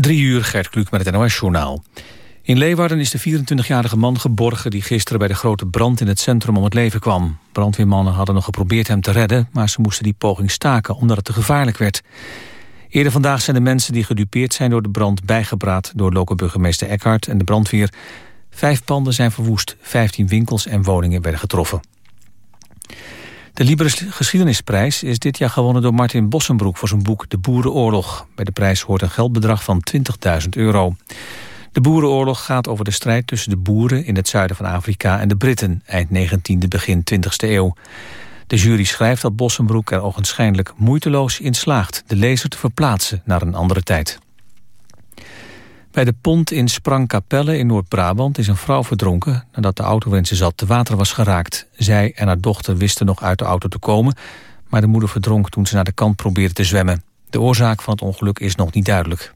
Drie uur, Gert Kluk met het NOS-journaal. In Leeuwarden is de 24-jarige man geborgen... die gisteren bij de grote brand in het centrum om het leven kwam. Brandweermannen hadden nog geprobeerd hem te redden... maar ze moesten die poging staken omdat het te gevaarlijk werd. Eerder vandaag zijn de mensen die gedupeerd zijn door de brand... bijgebraad door lokale burgemeester Eckhart en de brandweer. Vijf panden zijn verwoest, 15 winkels en woningen werden getroffen. De Libris Geschiedenisprijs is dit jaar gewonnen door Martin Bossenbroek... voor zijn boek De Boerenoorlog. Bij de prijs hoort een geldbedrag van 20.000 euro. De Boerenoorlog gaat over de strijd tussen de boeren... in het zuiden van Afrika en de Britten... eind 19e, begin 20e eeuw. De jury schrijft dat Bossenbroek er ogenschijnlijk moeiteloos in slaagt... de lezer te verplaatsen naar een andere tijd. Bij de pont in Sprangkapelle in Noord-Brabant is een vrouw verdronken... nadat de auto waarin ze zat te water was geraakt. Zij en haar dochter wisten nog uit de auto te komen... maar de moeder verdronk toen ze naar de kant probeerde te zwemmen. De oorzaak van het ongeluk is nog niet duidelijk.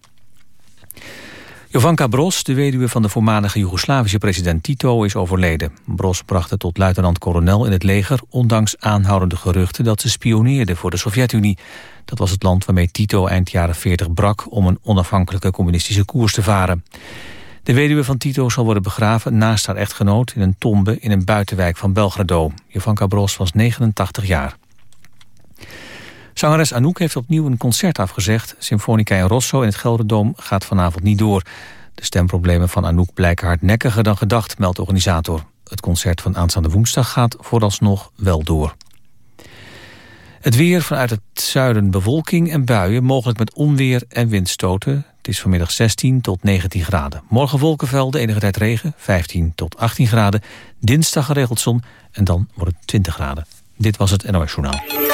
Jovanka Bros, de weduwe van de voormalige Joegoslavische president Tito, is overleden. Bros bracht het tot luitenant-kolonel in het leger... ondanks aanhoudende geruchten dat ze spioneerde voor de Sovjet-Unie. Dat was het land waarmee Tito eind jaren 40 brak... om een onafhankelijke communistische koers te varen. De weduwe van Tito zal worden begraven naast haar echtgenoot... in een tombe in een buitenwijk van Belgrado. Jovanka Bros was 89 jaar. Zangeres Anouk heeft opnieuw een concert afgezegd. Symfonica in Rosso in het Gelderdoom gaat vanavond niet door. De stemproblemen van Anouk blijken hardnekkiger dan gedacht, meldt de organisator. Het concert van aanstaande woensdag gaat vooralsnog wel door. Het weer vanuit het zuiden bewolking en buien, mogelijk met onweer en windstoten. Het is vanmiddag 16 tot 19 graden. Morgen wolkenvelden, enige tijd regen, 15 tot 18 graden. Dinsdag geregeld zon en dan wordt het 20 graden. Dit was het NOS Journaal.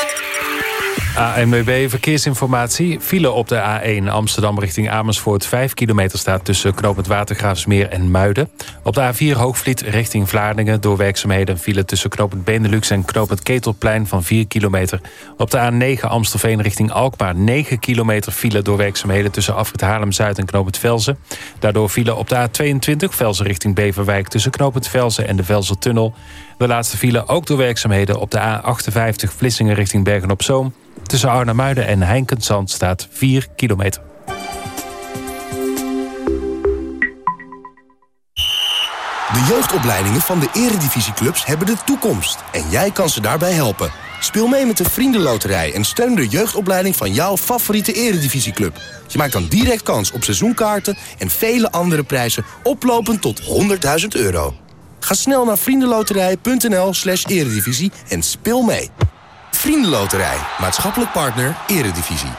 ANWB Verkeersinformatie. File op de A1 Amsterdam richting Amersfoort. 5 kilometer staat tussen knooppunt Watergraafsmeer en Muiden. Op de A4 Hoogvliet richting Vlaardingen. Door werkzaamheden file tussen knooppunt Benelux en knooppunt Ketelplein van 4 kilometer. Op de A9 Amstelveen richting Alkmaar. 9 kilometer file door werkzaamheden tussen Afrit Haarlem-Zuid en knooppunt Velzen. Daardoor file op de A22 Velzen richting Beverwijk... tussen knooppunt Velzen en de Velzen-tunnel. De laatste file ook door werkzaamheden op de A58 Vlissingen richting Bergen-op-Zoom. Tussen Arnhemuiden en Heinkensand staat 4 kilometer. De jeugdopleidingen van de eredivisieclubs hebben de toekomst. En jij kan ze daarbij helpen. Speel mee met de Vriendenloterij en steun de jeugdopleiding van jouw favoriete eredivisieclub. Je maakt dan direct kans op seizoenkaarten en vele andere prijzen oplopend tot 100.000 euro. Ga snel naar vriendenloterij.nl slash eredivisie en speel mee. Vriendenloterij, maatschappelijk partner, eredivisie.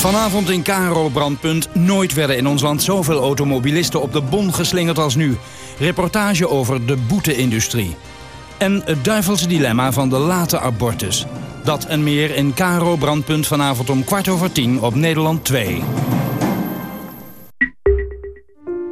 Vanavond in Karo Brandpunt. Nooit werden in ons land zoveel automobilisten op de bon geslingerd als nu. Reportage over de boete-industrie. En het duivelse dilemma van de late abortus. Dat en meer in Karo Brandpunt vanavond om kwart over tien op Nederland 2.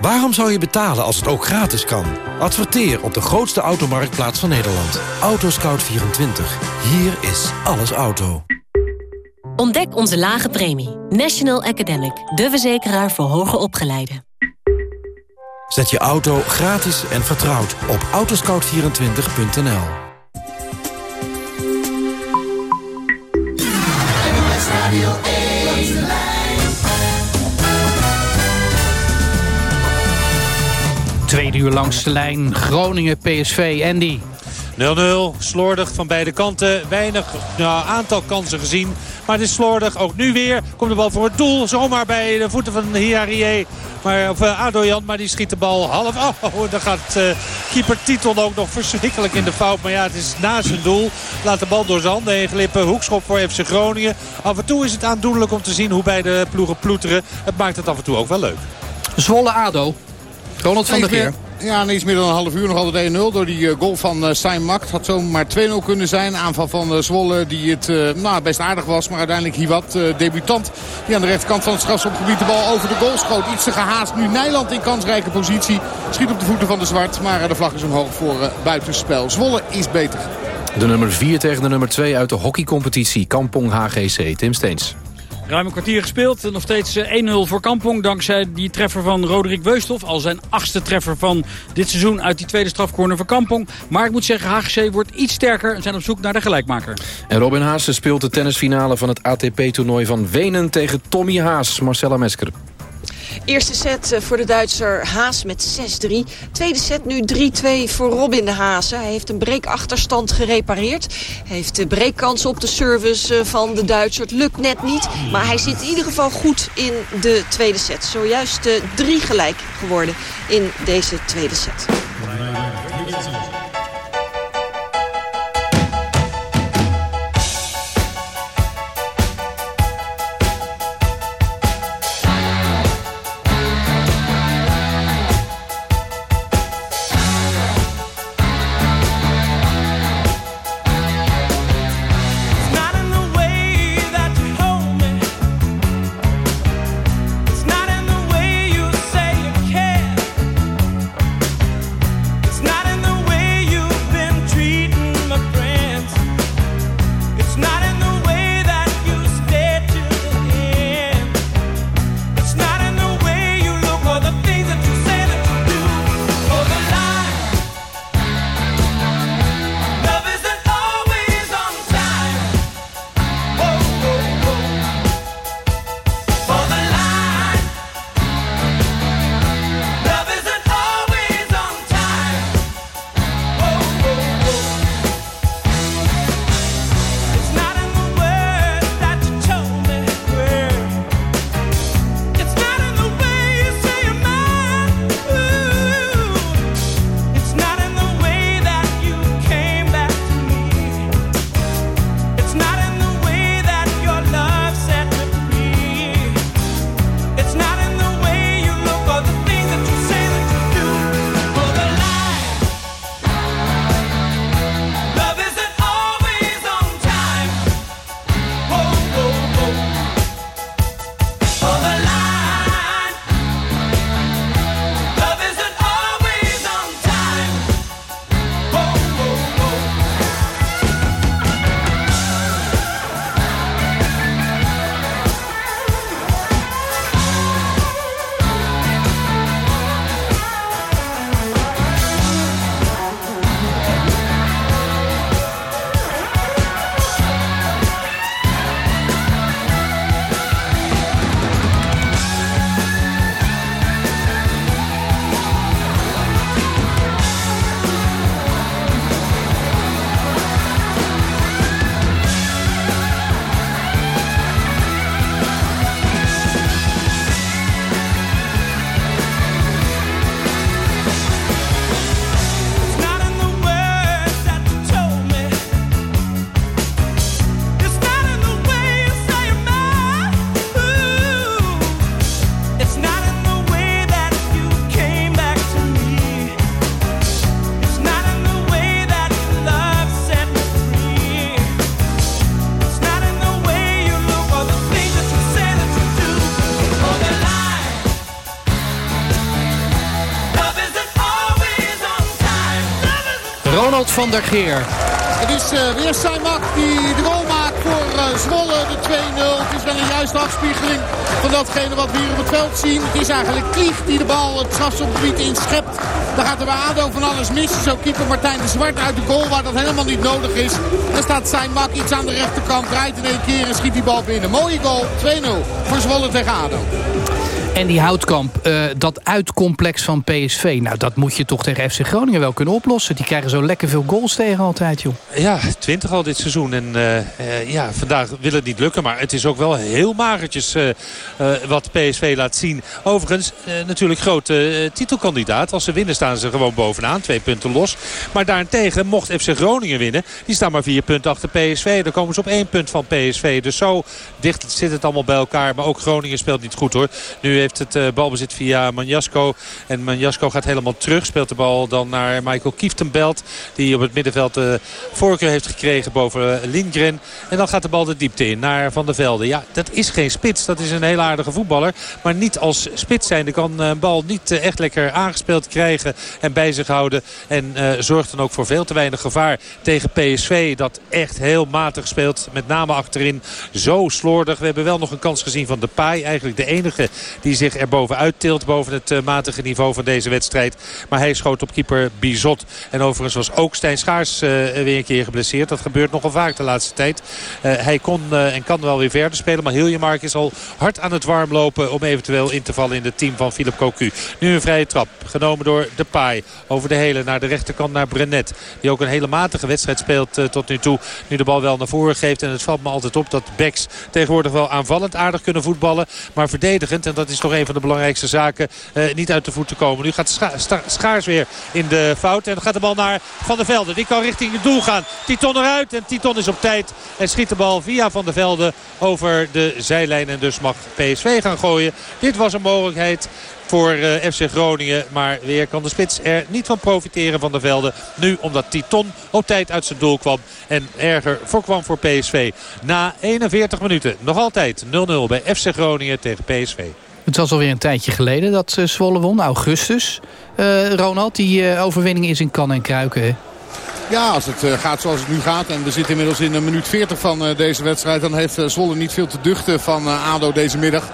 Waarom zou je betalen als het ook gratis kan? Adverteer op de grootste automarktplaats van Nederland. Autoscout24. Hier is alles auto. Ontdek onze lage premie. National Academic. De verzekeraar voor hoger opgeleiden. Zet je auto gratis en vertrouwd op autoscout24.nl. Tweede uur langs de lijn Groningen PSV. Andy. 0-0, slordig van beide kanten. Weinig nou, aantal kansen gezien. Maar het is slordig. Ook nu weer komt de bal voor het doel. Zomaar bij de voeten van Hiarie. Maar, of uh, Adoyan, maar die schiet de bal half. Oh, dan gaat uh, keeper Titon ook nog verschrikkelijk in de fout. Maar ja, het is naast zijn doel. Laat de bal door zijn handen heen glippen. Hoekschop voor FC Groningen. Af en toe is het aandoenlijk om te zien hoe beide ploegen ploeteren. Het maakt het af en toe ook wel leuk. Zwolle-Ado. Ronald van der Geer. Ja, en iets meer dan een half uur nog altijd 1-0 door die uh, goal van uh, Stijn Mak. Het had zomaar 2-0 kunnen zijn. Aanval van uh, Zwolle die het nou, best aardig was. Maar uiteindelijk Hiwat, debutant, die aan de rechterkant van het strafschopgebied de bal over de goal schoot. Iets te gehaast. Nu Nijland in kansrijke positie. Schiet op de voeten van de Zwart. Maar de vlag is omhoog voor buitenspel. Zwolle is beter. De nummer 4 tegen de nummer 2 uit de hockeycompetitie. Kampong HGC. Tim Steens. Ruim een kwartier gespeeld. Nog steeds 1-0 eh, voor Kampong. Dankzij die treffer van Roderick Weusthof. Al zijn achtste treffer van dit seizoen uit die tweede strafcorner van Kampong. Maar ik moet zeggen, HGC wordt iets sterker en zijn op zoek naar de gelijkmaker. En Robin Haase speelt de tennisfinale van het ATP-toernooi van Wenen tegen Tommy Haas. Marcella Mesker. Eerste set eh, voor de Duitser Haas met 6-3. Tweede set nu 3-2 voor Robin de Haas. Hij heeft een breakachterstand gerepareerd. Hij heeft de breakkans op de service eh, van de Duitser. Het lukt net niet, maar hij zit in ieder geval goed in de tweede set. Zojuist 3 eh, gelijk geworden in deze tweede set. Van der Geer. Het is uh, weer Saimak die de goal maakt voor uh, Zwolle, de 2-0. Het is wel een juiste afspiegeling van datgene wat we hier op het veld zien. Het is eigenlijk Klieg die de bal het strafschopgebied inschept. Dan gaat er bij ADO van alles mis. Zo keeper Martijn de Zwart uit de goal waar dat helemaal niet nodig is. Dan staat Saimak iets aan de rechterkant, draait in één keer en schiet die bal binnen. Mooie goal, 2-0 voor Zwolle tegen ADO. En die Houtkamp, uh, dat uitcomplex van PSV... nou, dat moet je toch tegen FC Groningen wel kunnen oplossen. Die krijgen zo lekker veel goals tegen altijd, joh. Ja, 20 al dit seizoen. En uh, uh, ja, vandaag wil het niet lukken. Maar het is ook wel heel magertjes wat PSV laat zien. Overigens, natuurlijk grote titelkandidaat. Als ze winnen staan ze gewoon bovenaan. Twee punten los. Maar daarentegen mocht FC Groningen winnen. Die staan maar vier punten achter PSV. Dan komen ze op één punt van PSV. Dus zo dicht zit het allemaal bij elkaar. Maar ook Groningen speelt niet goed hoor. Nu heeft het balbezit via Manjasko. En Manjasko gaat helemaal terug. Speelt de bal dan naar Michael Kieftenbelt. Die op het middenveld de voorkeur heeft gekregen boven Lindgren. En dan gaat de bal de diepte in naar Van der Velde. Ja, dat is geen spits. Dat is een hele aardige voetballer. Maar niet als spits zijn. kan een bal niet echt lekker aangespeeld krijgen en bij zich houden. En zorgt dan ook voor veel te weinig gevaar tegen PSV. Dat echt heel matig speelt. Met name achterin zo slordig. We hebben wel nog een kans gezien van Depay. Eigenlijk de enige die zich er bovenuit tilt. Boven het uh, matige niveau van deze wedstrijd. Maar hij schoot op keeper Bizot. En overigens was ook Stijn Schaars uh, weer een keer geblesseerd. Dat gebeurt nogal vaak de laatste tijd. Uh, hij kon en kan wel weer verder spelen. Maar Hiljemark is al hard aan het warm lopen. Om eventueel in te vallen in het team van Philip Cocu. Nu een vrije trap. Genomen door Depay. Over de hele naar de rechterkant naar Brenet. Die ook een hele matige wedstrijd speelt tot nu toe. Nu de bal wel naar voren geeft. En het valt me altijd op dat backs tegenwoordig wel aanvallend aardig kunnen voetballen. Maar verdedigend, en dat is toch een van de belangrijkste zaken, eh, uit de voeten komen. Nu gaat Scha Schaars weer in de fout. En dan gaat de bal naar Van der Velde. Die kan richting het doel gaan. Titon eruit en Titon is op tijd. En schiet de bal via Van der Velde over de zijlijn. En dus mag PSV gaan gooien. Dit was een mogelijkheid voor eh, FC Groningen. Maar weer kan de spits er niet van profiteren van de velden. Nu omdat Titon op tijd uit zijn doel kwam. En erger voorkwam voor PSV. Na 41 minuten nog altijd 0-0 bij FC Groningen tegen PSV. Het was alweer een tijdje geleden dat uh, Zwolle won, augustus. Uh, Ronald, die overwinning is in kan en kruiken. Ja, als het gaat zoals het nu gaat en we zitten inmiddels in een minuut 40 van deze wedstrijd... dan heeft Zwolle niet veel te duchten van ADO deze middag.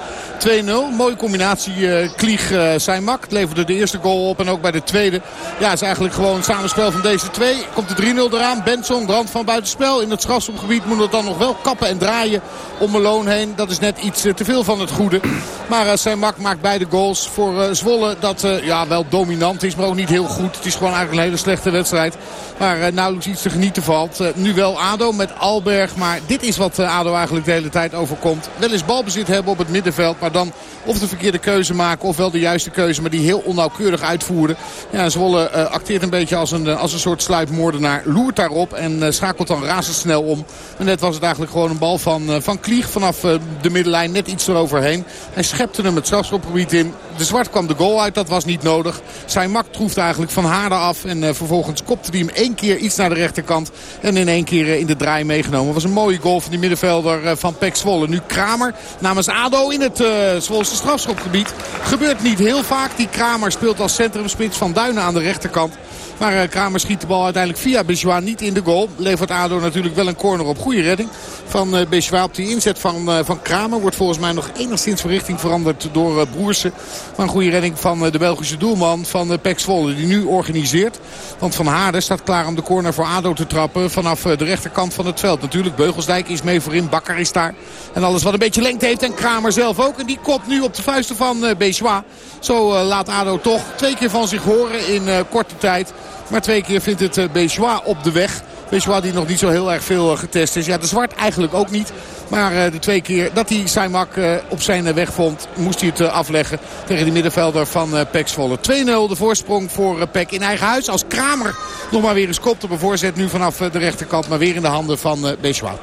2-0. Mooie combinatie Klieg Seimak. Leverde de eerste goal op en ook bij de tweede. Ja, is eigenlijk gewoon het samenspel van deze twee. Komt de 3-0 eraan. Benson, brand van buitenspel. In het strafschopgebied moet het dan nog wel kappen en draaien om Meloon heen. Dat is net iets te veel van het goede. Maar Seimak maakt beide goals voor Zwolle. Dat ja, wel dominant is, maar ook niet heel goed. Het is gewoon eigenlijk een hele slechte wedstrijd. Maar nauwelijks iets te genieten valt. nu wel ADO met Alberg. Maar dit is wat ADO eigenlijk de hele tijd overkomt. Wel eens balbezit hebben op het middenveld. Maar dan of de verkeerde keuze maken of wel de juiste keuze. Maar die heel onnauwkeurig uitvoeren. Ja, Zwolle acteert een beetje als een, eh, als een soort sluipmoordenaar. Loert daarop en schakelt dan razendsnel om. En net was het eigenlijk gewoon een bal van, van Klieg vanaf de middenlijn. Net iets eroverheen. Hij schepte hem het strafschopgebied in. De Zwart kwam de goal uit. Dat was niet nodig. Zijn mak troefde eigenlijk van Haarde af. En vervolgens kopte hij hem één keer iets naar de rechterkant. En in één keer in de draai meegenomen. was een mooie goal van die middenvelder van Pek Zwolle. Nu Kramer namens ADO in het Zwolse strafschopgebied. Gebeurt niet heel vaak. Die Kramer speelt als centrumspits van Duinen aan de rechterkant. Maar uh, Kramer schiet de bal uiteindelijk via Bejois niet in de goal. Levert ADO natuurlijk wel een corner op. Goede redding van uh, Bejois op die inzet van, uh, van Kramer. Wordt volgens mij nog enigszins van richting veranderd door Broersen. Maar een goede redding van de Belgische doelman van uh, Pek Zwolle. Die nu organiseert. Want Van Haarden staat klaar om de corner voor ADO te trappen. Vanaf de rechterkant van het veld. Natuurlijk Beugelsdijk is mee voorin. Bakker is daar. En alles wat een beetje lengte heeft. En Kramer zelf ook. En die kop nu op de vuisten van Bejois. Zo laat ADO toch twee keer van zich horen in korte tijd. Maar twee keer vindt het uh, op de weg. Bejois die nog niet zo heel erg veel uh, getest is. Ja, de Zwart eigenlijk ook niet. Maar uh, de twee keer dat hij Saimak op zijn weg vond, moest hij het afleggen tegen de middenvelder van Pek Zwolle. 2-0 de voorsprong voor Pek in eigen huis. Als Kramer nog maar weer eens kopt op een voorzet nu vanaf de rechterkant. Maar weer in de handen van Bejois. 2-0.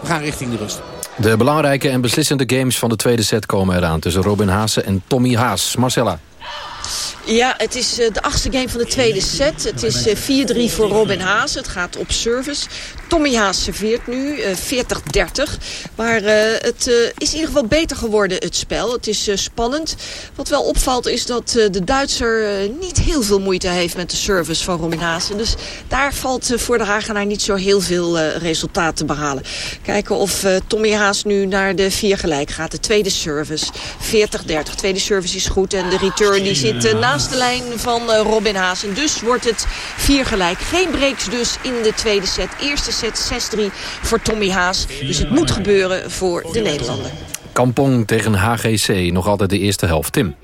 We gaan richting de rust. De belangrijke en beslissende games van de tweede set komen eraan. Tussen Robin Haase en Tommy Haas. Marcella. Ja, het is uh, de achtste game van de tweede set. Het is uh, 4-3 voor Robin Haas. Het gaat op service. Tommy Haas serveert nu, uh, 40-30. Maar het is in ieder geval beter geworden, het spel. Het is spannend. Wat wel opvalt is dat de Duitser niet heel veel moeite heeft met de service van Robin Haas. Dus daar valt voor de Hagenaar niet zo heel veel resultaat te behalen. Kijken of Tommy Haas nu naar de vier gelijk gaat. De tweede service, 40-30. Tweede service is goed en de return die zit naast de lijn van Robin Haas. En dus wordt het vier gelijk. Geen breaks dus in de tweede set. Eerste set 6-3 voor Tommy Haas. Dus het moet gebeuren voor de Nederlander. Kampong tegen HGC. Nog altijd de eerste helft. Tim.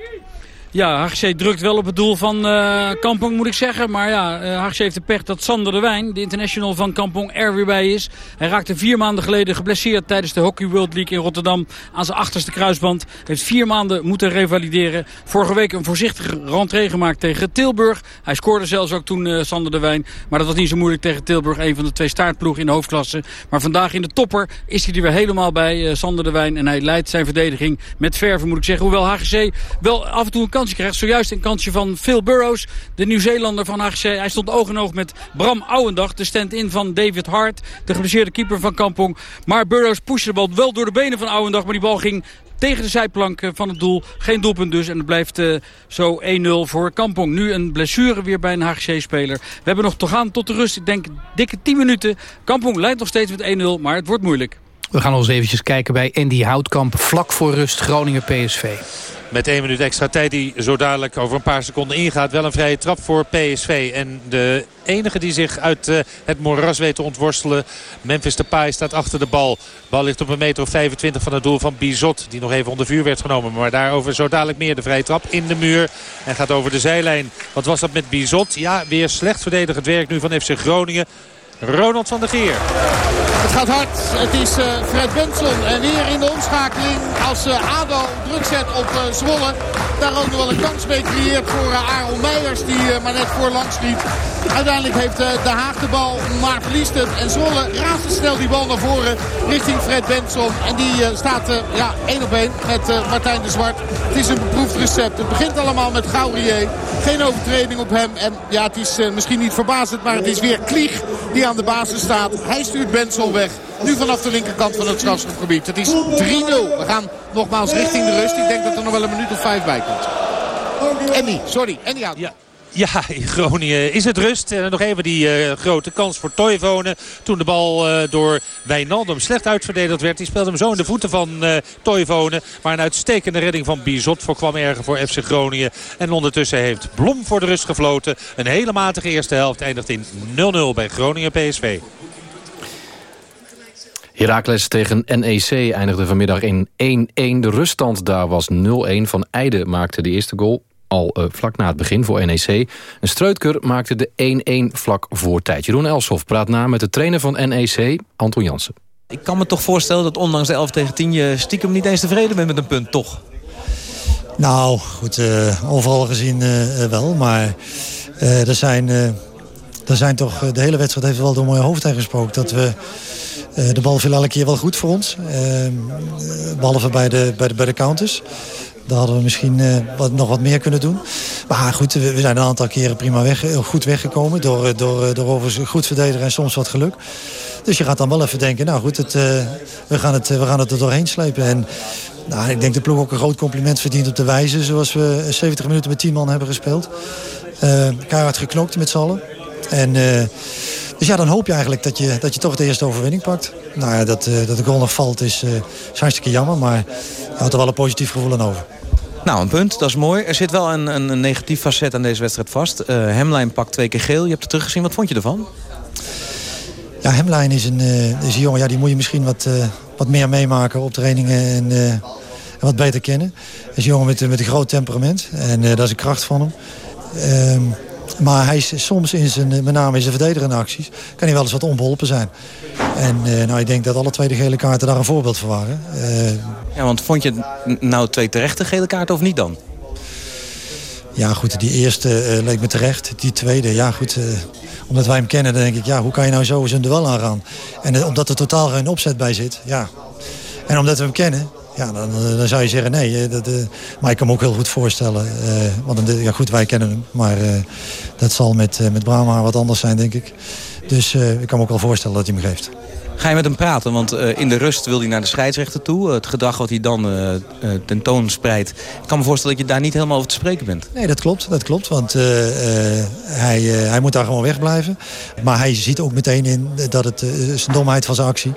Ja, HGC drukt wel op het doel van uh, Kampong, moet ik zeggen. Maar ja, uh, heeft de pech dat Sander de Wijn, de international van Kampong, er weer bij is. Hij raakte vier maanden geleden geblesseerd tijdens de Hockey World League in Rotterdam aan zijn achterste kruisband. Heeft vier maanden moeten revalideren. Vorige week een voorzichtige rentree gemaakt tegen Tilburg. Hij scoorde zelfs ook toen uh, Sander de Wijn. Maar dat was niet zo moeilijk tegen Tilburg, een van de twee staartploegen in de hoofdklasse. Maar vandaag in de topper is hij er weer helemaal bij, Sander de Wijn. En hij leidt zijn verdediging met verven, moet ik zeggen. Hoewel HGC wel af en toe een kansje krijgt. Zojuist een kansje van Phil Burrows, de Nieuw-Zeelander van HGC. Hij stond oog in oog met Bram Ouwendag, de stand-in van David Hart, de geblesseerde keeper van Kampong. Maar Burrows pushte de bal wel door de benen van Ouwendag, maar die bal ging tegen de zijplank van het doel. Geen doelpunt dus. En het blijft uh, zo 1-0 voor Kampong. Nu een blessure weer bij een HGC-speler. We hebben nog te gaan tot de rust. Ik denk dikke 10 minuten. Kampong leidt nog steeds met 1-0, maar het wordt moeilijk. We gaan eens eventjes kijken bij Andy Houtkamp. Vlak voor rust Groningen-PSV. Met één minuut extra tijd die zo dadelijk over een paar seconden ingaat. Wel een vrije trap voor PSV. En de enige die zich uit uh, het moras weet te ontworstelen. Memphis Depay staat achter de bal. Bal ligt op een meter of 25 van het doel van Bizot. Die nog even onder vuur werd genomen. Maar daarover zo dadelijk meer. De vrije trap in de muur. En gaat over de zijlijn. Wat was dat met Bizot? Ja, weer slecht verdedigend werk nu van FC Groningen. Ronald van der Geer. Het gaat hard. Het is uh, Fred Benson. En weer in de omschakeling als uh, ADO druk zet op uh, Zwolle. Daar ook nog wel een kans mee creëert voor Aaron Meijers. Die maar net voorlangs liep. Uiteindelijk heeft De Haag de bal, maar verliest het. En Zwolle razendsnel die bal naar voren richting Fred Benson. En die staat ja, één op één met Martijn de Zwart. Het is een beproefd recept. Het begint allemaal met Gaurier. Geen overtreding op hem. En ja, het is misschien niet verbazend, maar het is weer Klieg die aan de basis staat. Hij stuurt Benson weg. Nu vanaf de linkerkant van het strafschopgebied. Het is 3-0. We gaan nogmaals richting de rust. Ik denk dat er nog wel een minuut of vijf bij komt. Andy, sorry. Andy out. Ja. Ja, in Groningen is het rust. En nog even die uh, grote kans voor Toivonen. Toen de bal uh, door Wijnaldum slecht uitverdedigd werd. Die speelde hem zo in de voeten van uh, Toivonen. Maar een uitstekende redding van Bizot voorkwam erger voor FC Groningen. En ondertussen heeft Blom voor de rust gefloten. Een hele matige eerste helft eindigt in 0-0 bij Groningen PSV. Heracles tegen NEC eindigde vanmiddag in 1-1. De ruststand daar was 0-1. Van Eijden maakte de eerste goal al uh, vlak na het begin voor NEC. En Streutker maakte de 1-1 vlak voor tijd. Jeroen Elshoff praat na met de trainer van NEC, Anton Jansen. Ik kan me toch voorstellen dat ondanks de 11 tegen 10... je stiekem niet eens tevreden bent met een punt, toch? Nou, goed, uh, overal gezien uh, wel. Maar er zijn... er zijn toch, de hele wedstrijd heeft wel door mijn hoofd heen gesproken... dat we de bal viel elke keer wel goed voor ons. behalve bij de, bij de, bij de counters. Daar hadden we misschien uh, wat, nog wat meer kunnen doen. Maar goed, we, zijn een aantal keren prima weg, goed weggekomen. Door, eh, door, eh, door goed verdedigen en soms wat geluk. Dus je gaat dan wel even denken, nou goed, het, we, gaan het, we gaan het er doorheen slepen. En nou, ik denk de ploeg ook een groot compliment verdient op de wijze... zoals we 70 minuten met 10 man hebben gespeeld. Uh, keihard geknokt met z'n allen. En... Dus ja, dan hoop je eigenlijk dat je, dat je toch de eerste overwinning pakt. Nou ja, dat, uh, dat de goal nog valt is, uh, is hartstikke jammer. Maar je houdt er wel een positief gevoel aan over. Nou, een punt, dat is mooi. Er zit wel een, een, negatief facet aan deze wedstrijd vast. Uh, Hemlijn pakt twee keer geel. Je hebt het teruggezien. Wat vond je ervan? Ja, Hemlijn is een, is een jongen. Ja, die moet je misschien wat, wat meer meemaken op trainingen. En, en wat beter kennen. Hij is een jongen met, met een groot temperament. En dat is een kracht van hem. Ehm, maar hij is soms in zijn, met name in zijn verdedigende acties... kan hij wel eens wat onbeholpen zijn. En uh, nou, ik denk dat alle twee de gele kaarten daar een voorbeeld van waren. Uh, ja, want vond je nou twee terechte gele kaarten of niet dan? Ja, goed, die eerste uh, leek me terecht. Die tweede, ja goed, omdat wij hem kennen, dan denk ik... ja, hoe kan je nou zo zijn duel aangaan? En omdat er totaal geen opzet bij zit, ja. En omdat we hem kennen, ja, dan, dan, zou je zeggen nee. Dat, uh, maar ik kan me ook heel goed voorstellen. Uh, want ja, goed, wij kennen hem. Maar uh, dat zal met, met Brahma wat anders zijn, denk ik. Dus ik kan me ook wel voorstellen dat hij hem geeft. Ga je met hem praten? Want in de rust wil hij naar de scheidsrechter toe. het gedrag wat hij dan tentoon spreidt. Ik kan me voorstellen dat je daar niet helemaal over te spreken bent. Nee, dat klopt. Dat klopt want hij, hij moet daar gewoon wegblijven. Maar hij ziet ook meteen in dat het zijn domheid van zijn actie.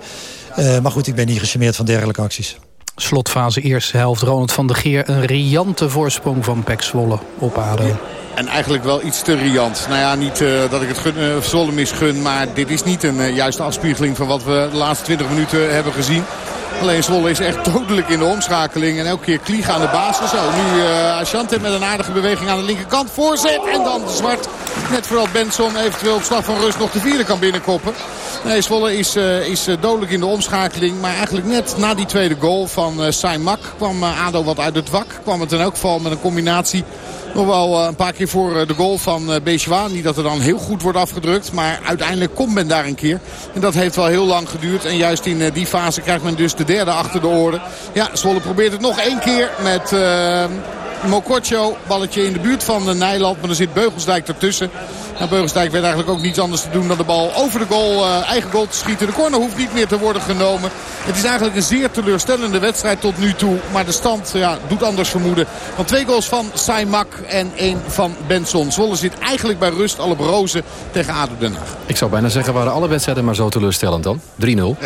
maar goed, ik ben niet gecharmeerd van dergelijke acties. Slotfase eerste helft. Ronald van der Geer. Een riante voorsprong van Pek Zwolle op ADO. En eigenlijk wel iets te riant. Nou ja, niet uh, dat ik het gun, uh, Zwolle misgun. Maar dit is niet een uh, juiste afspiegeling van wat we de laatste 20 minuten hebben gezien. Alleen Zwolle is echt dodelijk in de omschakeling. En elke keer Klieg aan de basis. Zo, nu uh, met een aardige beweging aan de linkerkant. Voorzet en dan Zwart. Net vooral Benson eventueel op slag van rust nog de vierde kan binnenkoppen. Nee, Zwolle is, uh, is dodelijk in de omschakeling. Maar eigenlijk net na die tweede goal van uh, Saimak kwam ADO wat uit het wak. Kwam het in elk geval met een combinatie nog wel een paar keer voor de goal van uh, Niet dat er dan heel goed wordt afgedrukt. Maar uiteindelijk komt men daar een keer. En dat heeft wel heel lang geduurd. En juist in die fase krijgt men dus de derde achter de oren. Ja, Zwolle probeert het nog één keer met... Mokotjo, balletje in de buurt van Nijland. Maar er zit Beugelsdijk ertussen. Nou, Beugelsdijk werd eigenlijk ook niets anders te doen dan de bal over de goal, uh, eigen goal te schieten. De corner hoeft niet meer te worden genomen. Het is eigenlijk een zeer teleurstellende wedstrijd tot nu toe. Maar de stand ja, doet anders vermoeden. Want twee goals van Saimak en één van Benson. Zwolle zit eigenlijk bij rust alle brozen tegen ADO Den Haag. Ik zou bijna zeggen, waren alle wedstrijden maar zo teleurstellend dan? 3-0.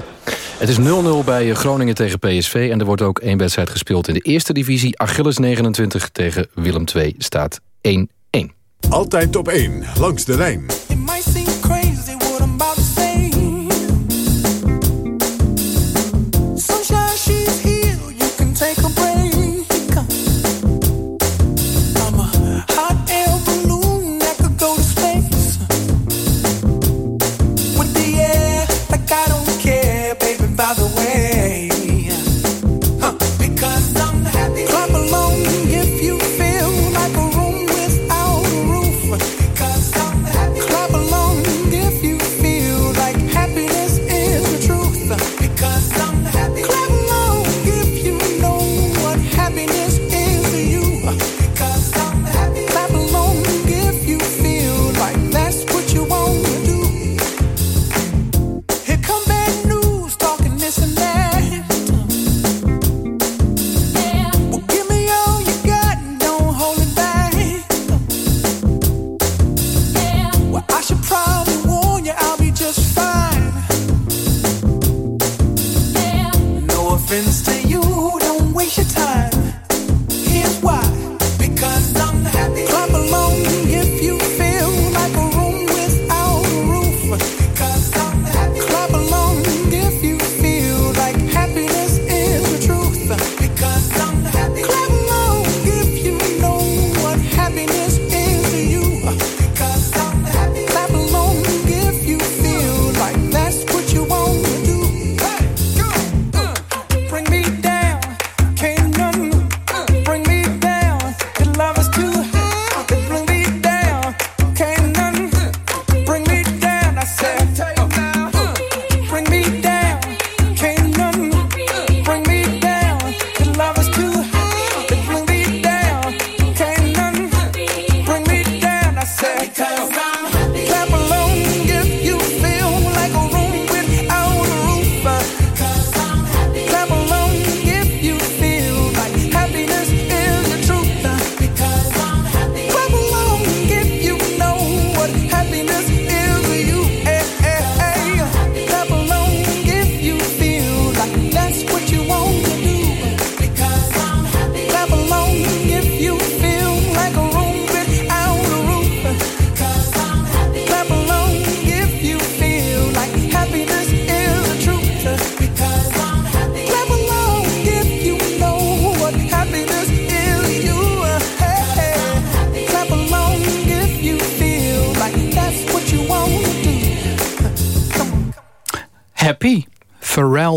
Het is 0-0 bij Groningen tegen PSV. En er wordt ook één wedstrijd gespeeld in de eerste divisie. Achilles 29 tegen Willem II staat 1-1. Altijd op 1, langs de lijn.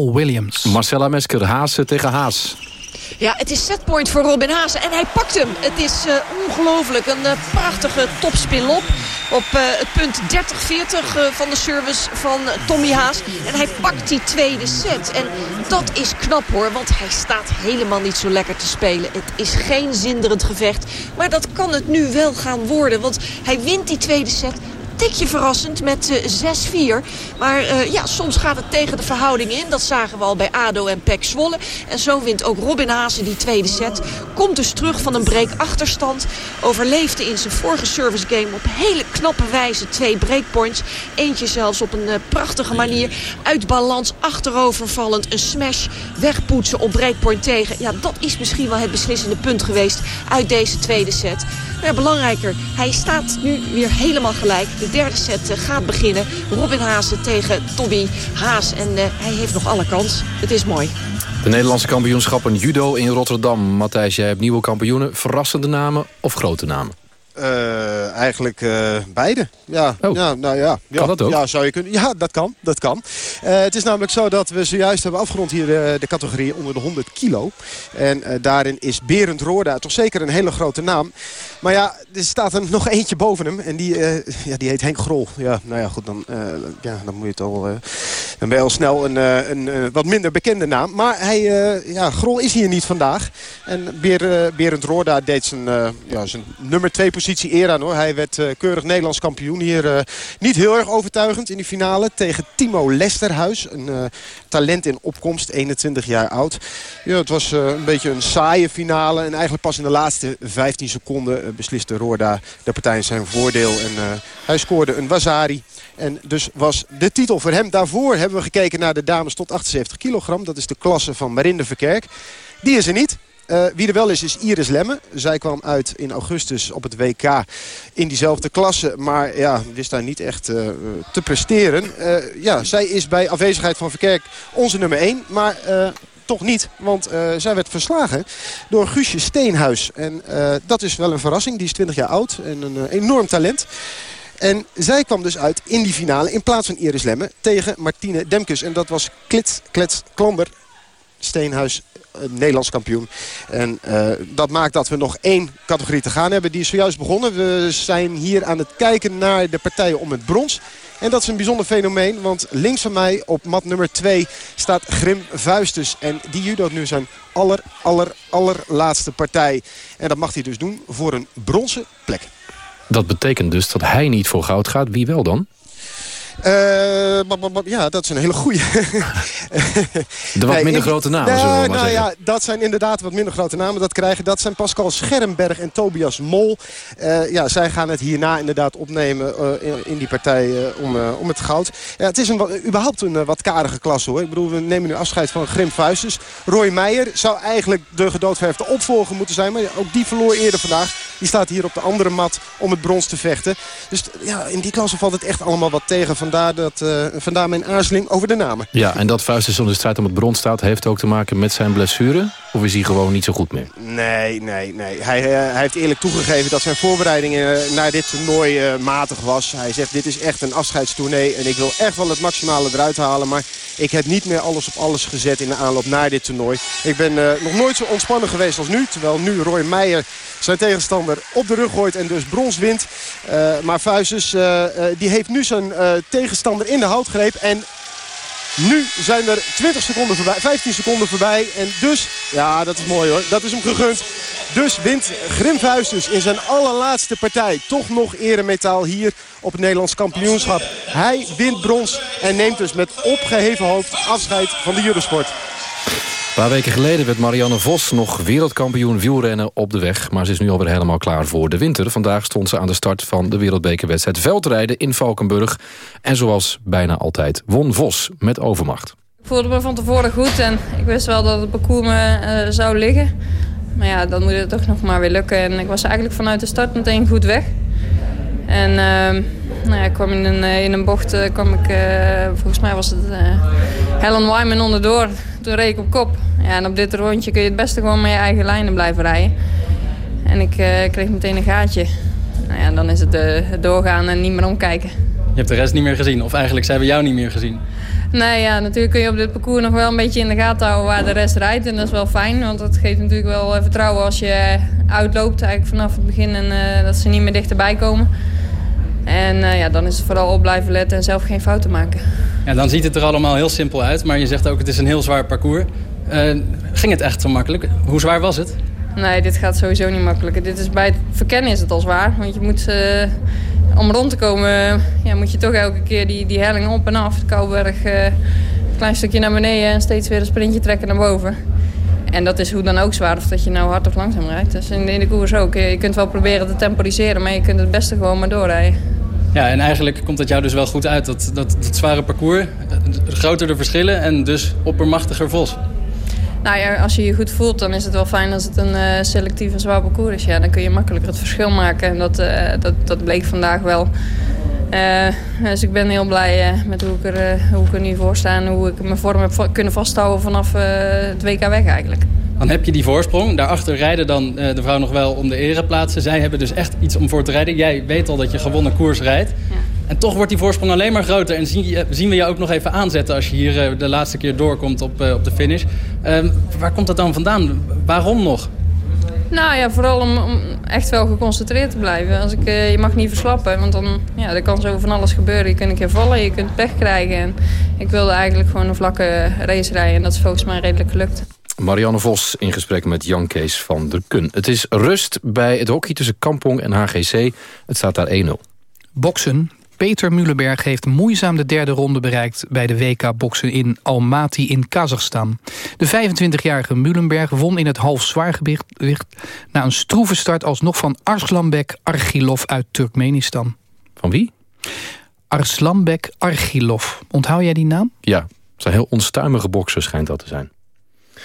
Williams. Marcella Mesker, Haas tegen Haas. Ja, het is setpoint voor Robin Haase. En hij pakt hem. Het is uh, ongelooflijk. Een uh, prachtige topspin-op. Op uh, het punt 30-40 van de service van Tommy Haas. En hij pakt die tweede set. En dat is knap hoor. Want hij staat helemaal niet zo lekker te spelen. Het is geen zinderend gevecht. Maar dat kan het nu wel gaan worden. Want hij wint die tweede set tikje verrassend met 6-4. Eh, maar uh, ja, soms gaat het tegen de verhouding in. Dat zagen we al bij ADO en PEC Zwolle. En zo wint ook Robin Haase die tweede set. Komt dus terug van een break achterstand. Overleefde in zijn vorige service game op hele knappe wijze twee breakpoints. Eentje zelfs op een uh, prachtige manier. Uit balans, achterovervallend, een smash. Wegpoetsen op breakpoint tegen. Ja, dat is misschien wel het beslissende punt geweest uit deze tweede set. Maar belangrijker, hij staat nu weer helemaal gelijk. De derde set gaat beginnen. Robin Haase tegen Tommy Haas. En hij heeft nog alle kans. Het is mooi. De Nederlandse kampioenschappen judo in Rotterdam. Matthijs, jij hebt nieuwe kampioenen. Verrassende namen of grote namen? Uh, eigenlijk uh, beide. Ja, oh. ja, nou ja, ja. Kan dat ook? Ja, zou je kunnen. Ja, dat kan. Dat kan. Uh, het is namelijk zo dat we zojuist hebben afgerond hier de, de categorie onder de 100 kilo. En daarin is Berend Roorda toch zeker een hele grote naam. Maar ja, er staat er nog eentje boven hem. En die, ja, die heet Henk Grol. Ja, nou ja, goed, dan, ja, dan moet je het al... dan ben je al snel een, een wat minder bekende naam. Maar hij, ja, Grol is hier niet vandaag. En Ber, Berend Roorda deed zijn, ja, zijn nummer 2 positie positie eer aan hoor. Hij werd keurig Nederlands kampioen hier. Niet heel erg overtuigend in die finale tegen Timo Lesterhuis. Een talent in opkomst, 21 jaar oud. Ja, het was een beetje een saaie finale. En eigenlijk pas in de laatste 15 seconden besliste Roorda de partij in zijn voordeel. En hij scoorde een Wazari. En dus was de titel voor hem. Daarvoor hebben we gekeken naar de dames tot 78 kilogram. Dat is de klasse van Marinde Verkerk. Die is er niet. Uh, wie er wel is, is Iris Lemme. Zij kwam uit in augustus op het WK in diezelfde klasse. Maar ja, wist daar niet echt uh, te presteren. Ja, zij is bij afwezigheid van Verkerk onze nummer 1. Maar toch niet, want zij werd verslagen door Guusje Steenhuis. En dat is wel een verrassing. Die is 20 jaar oud en een enorm talent. En zij kwam dus uit in die finale in plaats van Iris Lemme tegen Martine Demkes. En dat was klits, klets, klamber Steenhuis Nederlands kampioen. En dat maakt dat we nog één categorie te gaan hebben. Die is zojuist begonnen. We zijn hier aan het kijken naar de partijen om het brons. En dat is een bijzonder fenomeen, want links van mij op mat nummer 2 staat Grim Vuistus. En die judoot nu zijn aller, aller, allerlaatste partij. En dat mag hij dus doen voor een bronzen plek. Dat betekent dus dat hij niet voor goud gaat. Wie wel dan? Uh, ja, dat is een hele goede. De wat minder grote namen, zullen we maar nou. Ja, dat zijn inderdaad wat minder grote namen. Dat krijgen. Dat zijn Pascal Schermberg en Tobias Mol. Uh, ja, zij gaan het hierna inderdaad opnemen uh, in, die partij om, om het goud. Ja, het is een, überhaupt een wat karige klasse hoor. Ik bedoel, we nemen nu afscheid van Grim. Roy Meijer zou eigenlijk de gedoodverfde opvolger moeten zijn. Maar ook die verloor eerder vandaag. Die staat hier op de andere mat om het brons te vechten. Dus ja, in die klasse valt het echt allemaal wat tegen vandaar, dat, uh, vandaar mijn aarzeling over de namen. Ja, en dat Vuist de strijd om het brons staat... heeft ook te maken met zijn blessure? Of is hij gewoon niet zo goed meer? Nee, nee, nee. Hij, uh, hij heeft eerlijk toegegeven dat zijn voorbereiding naar dit toernooi uh, matig was. Hij zegt, dit is echt een afscheidstoernooi en ik wil echt wel het maximale eruit halen. Maar ik heb niet meer alles op alles gezet in de aanloop naar dit toernooi. Ik ben nog nooit zo ontspannen geweest als nu. Terwijl nu Roy Meijer zijn tegenstander op de rug gooit en dus brons wint. maar Vuistus, die heeft nu zijn tegenstander in de houtgreep. En nu zijn er 20 seconden voorbij, 15 seconden voorbij. En dus, ja dat is mooi hoor, dat is hem gegund. Dus wint Grimvuisters in zijn allerlaatste partij toch nog eremetaal hier op het Nederlands kampioenschap. Hij wint brons en neemt dus met opgeheven hoofd afscheid van de judosport. Een paar weken geleden werd Marianne Vos nog wereldkampioen wielrennen op de weg. Maar ze is nu alweer helemaal klaar voor de winter. Vandaag stond ze aan de start van de wereldbekerwedstrijd veldrijden in Valkenburg. En zoals bijna altijd won Vos met overmacht. Ik voelde me van tevoren goed en ik wist wel dat het parcours me uh, zou liggen. Maar ja, dan moet het toch nog maar weer lukken. En ik was eigenlijk vanuit de start meteen goed weg. En uh, nou ja, ik kwam in een, in een bocht, uh, kwam ik, uh, volgens mij was het Helen Wyman onderdoor. Toen reed ik op kop. Ja, en op dit rondje kun je het beste gewoon met je eigen lijnen blijven rijden. En ik kreeg meteen een gaatje. Nou ja, dan is het doorgaan en niet meer omkijken. Je hebt de rest niet meer gezien, of eigenlijk zijn we jou niet meer gezien. Nee, ja, natuurlijk kun je op dit parcours nog wel een beetje in de gaten houden waar de rest rijdt. En dat is wel fijn, want dat geeft natuurlijk wel vertrouwen als je uitloopt eigenlijk vanaf het begin. En uh, dat ze niet meer dichterbij komen. En uh, ja, dan is het vooral op blijven letten en zelf geen fouten maken. Ja, dan ziet het er allemaal heel simpel uit, maar je zegt ook het is een heel zwaar parcours. Uh, ging het echt zo makkelijk? Hoe zwaar was het? Nee, dit gaat sowieso niet makkelijk. Dit is, bij het verkennen is het al zwaar, want je moet om rond te komen ja, moet je toch elke keer die, die helling op en af. De Kouwberg, uh, een klein stukje naar beneden en steeds weer een sprintje trekken naar boven. En dat is hoe dan ook zwaar of dat je nou hard of langzaam rijdt. Dus in de, koers ook. Je kunt wel proberen te temporiseren, maar je kunt het beste gewoon maar doorrijden. Ja, en eigenlijk komt het jou dus wel goed uit, dat, dat, dat zware parcours. Groter de verschillen en dus oppermachtiger Vos. Nou ja, als je je goed voelt, dan is het wel fijn als het een uh, selectief en zwaar parcours is. Ja, dan kun je makkelijker het verschil maken. En dat, uh, dat, dat bleek vandaag wel. dus ik ben heel blij met hoe ik, er, hoe ik er nu voor sta... en hoe ik mijn vorm heb kunnen vasthouden vanaf het WK weg eigenlijk. Dan heb je die voorsprong. Daarachter rijden dan de vrouw nog wel om de ereplaatsen. Zij hebben dus echt iets om voor te rijden. Jij weet al dat je gewonnen koers rijdt. Ja. En toch wordt die voorsprong alleen maar groter. En zien, zien we je ook nog even aanzetten als je hier de laatste keer doorkomt op, op de finish. Ehm, waar komt dat dan vandaan? Waarom nog? Nou ja, vooral om, om, echt wel geconcentreerd te blijven. Als ik, uh, je mag niet verslappen, want dan ja, er kan zo van alles gebeuren. Je kunt een keer vallen, je kunt pech krijgen. En ik wilde eigenlijk gewoon een vlakke race rijden en dat is volgens mij redelijk gelukt. Marianne Vos in gesprek met Jan Kees van der Kun. Het is rust bij het hockey tussen Kampong en HGC. Het staat daar 1-0. Boksen. Peter Mulenberg heeft moeizaam de derde ronde bereikt... bij de WK-boksen in Almaty in Kazachstan. De 25-jarige Mulenberg won in het half zwaargewicht... na een stroeve start alsnog van Arslanbek Argilov uit Turkmenistan. Van wie? Arslanbek Argilov. Onthoud jij die naam? Ja, het zijn heel onstuimige boksen schijnt dat te zijn.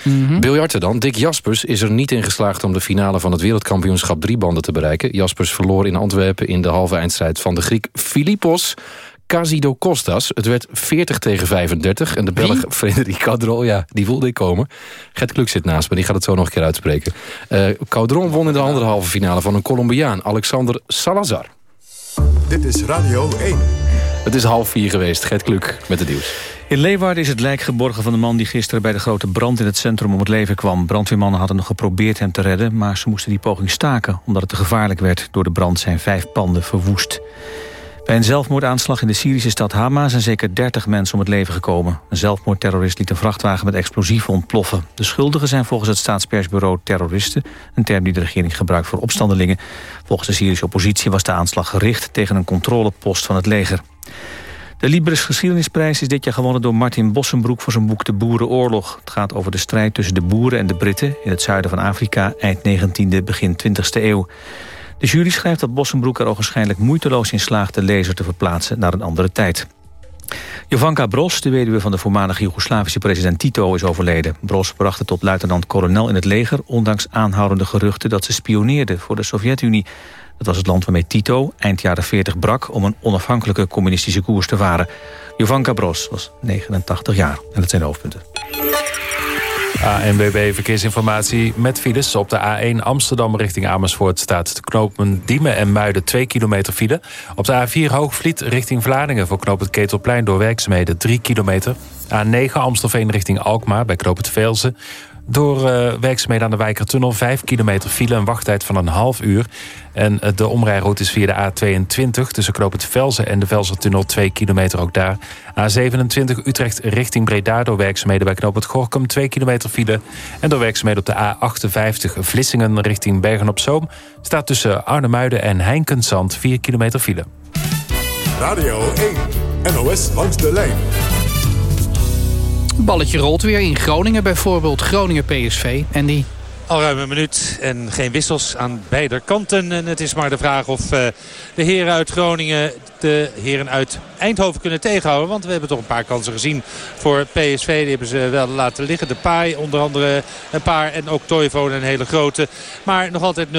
Mm Biljarten dan. Dick Jaspers is er niet in geslaagd om de finale van het wereldkampioenschap drie banden te bereiken. Jaspers verloor in Antwerpen in de halve eindstrijd van de Griek Philippos Kostas. Het werd 40 tegen 35. En de Belg Frederik Caudron, ja, die voelde ik komen. Gert Kluk zit naast me, die gaat het zo nog een keer uitspreken. Uh, Caudron won in de andere halve finale van een Colombiaan, Alexander Salazar. Dit is Radio 1. Het is half vier geweest. Gert Kluk met het nieuws. In Leeuwarden is het lijk geborgen van de man die gisteren bij de grote brand in het centrum om het leven kwam. Brandweermannen hadden nog geprobeerd hem te redden, maar ze moesten die poging staken omdat het te gevaarlijk werd. Door de brand zijn vijf panden verwoest. Bij een zelfmoordaanslag in de Syrische stad Hama zijn zeker 30 mensen om het leven gekomen. Een zelfmoordterrorist liet een vrachtwagen met explosieven ontploffen. De schuldigen zijn volgens het staatspersbureau terroristen, een term die de regering gebruikt voor opstandelingen. Volgens de Syrische oppositie was de aanslag gericht tegen een controlepost van het leger. De Libris Geschiedenisprijs is dit jaar gewonnen door Martin Bossenbroek... voor zijn boek De Boerenoorlog. Het gaat over de strijd tussen de boeren en de Britten... in het zuiden van Afrika, eind 19e, begin 20e eeuw. De jury schrijft dat Bossenbroek er waarschijnlijk moeiteloos in slaagt... de lezer te verplaatsen naar een andere tijd. Jovanka Bros, de weduwe van de voormalige Joegoslavische president Tito, is overleden. Bros bracht het tot luitenant-kolonel in het leger... ondanks aanhoudende geruchten dat ze spioneerde voor de Sovjet-Unie. Dat was het land waarmee Tito eind jaren 40 brak... om een onafhankelijke communistische koers te varen. Jovanka Bros was 89 jaar. En dat zijn de hoofdpunten. ANWB Verkeersinformatie met files. Op de A1 Amsterdam richting Amersfoort staat de knopen Diemen en Muiden 2 kilometer file. Op de A4 Hoogvliet richting Vlaardingen voor knoop het Ketelplein door werkzaamheden 3 kilometer. A9 Amstelveen richting Alkmaar bij knoop het Velzen. Door uh, werkzaamheden aan de Wijkertunnel 5 kilometer file, een wachttijd van een half uur. En uh, de omrijroute is via de A22 tussen Knoop het Velzen en de Velzertunnel 2 kilometer ook daar. A27 Utrecht richting Breda door werkzaamheden bij Knoop het Gorkum 2 kilometer file. En door werkzaamheden op de A58 Vlissingen richting Bergen-op-Zoom... staat tussen Arnhemuiden en Heinkensand 4 kilometer file. Radio 1, NOS langs de lijn. Balletje rolt weer in Groningen bijvoorbeeld. Groningen PSV. En die al ruim een minuut en geen wissels aan beide kanten. En het is maar de vraag of uh, de heren uit Groningen de heren uit Eindhoven kunnen tegenhouden. Want we hebben toch een paar kansen gezien voor PSV. Die hebben ze wel laten liggen. De Paai onder andere een paar en ook Toivonen een hele grote. Maar nog altijd 0-0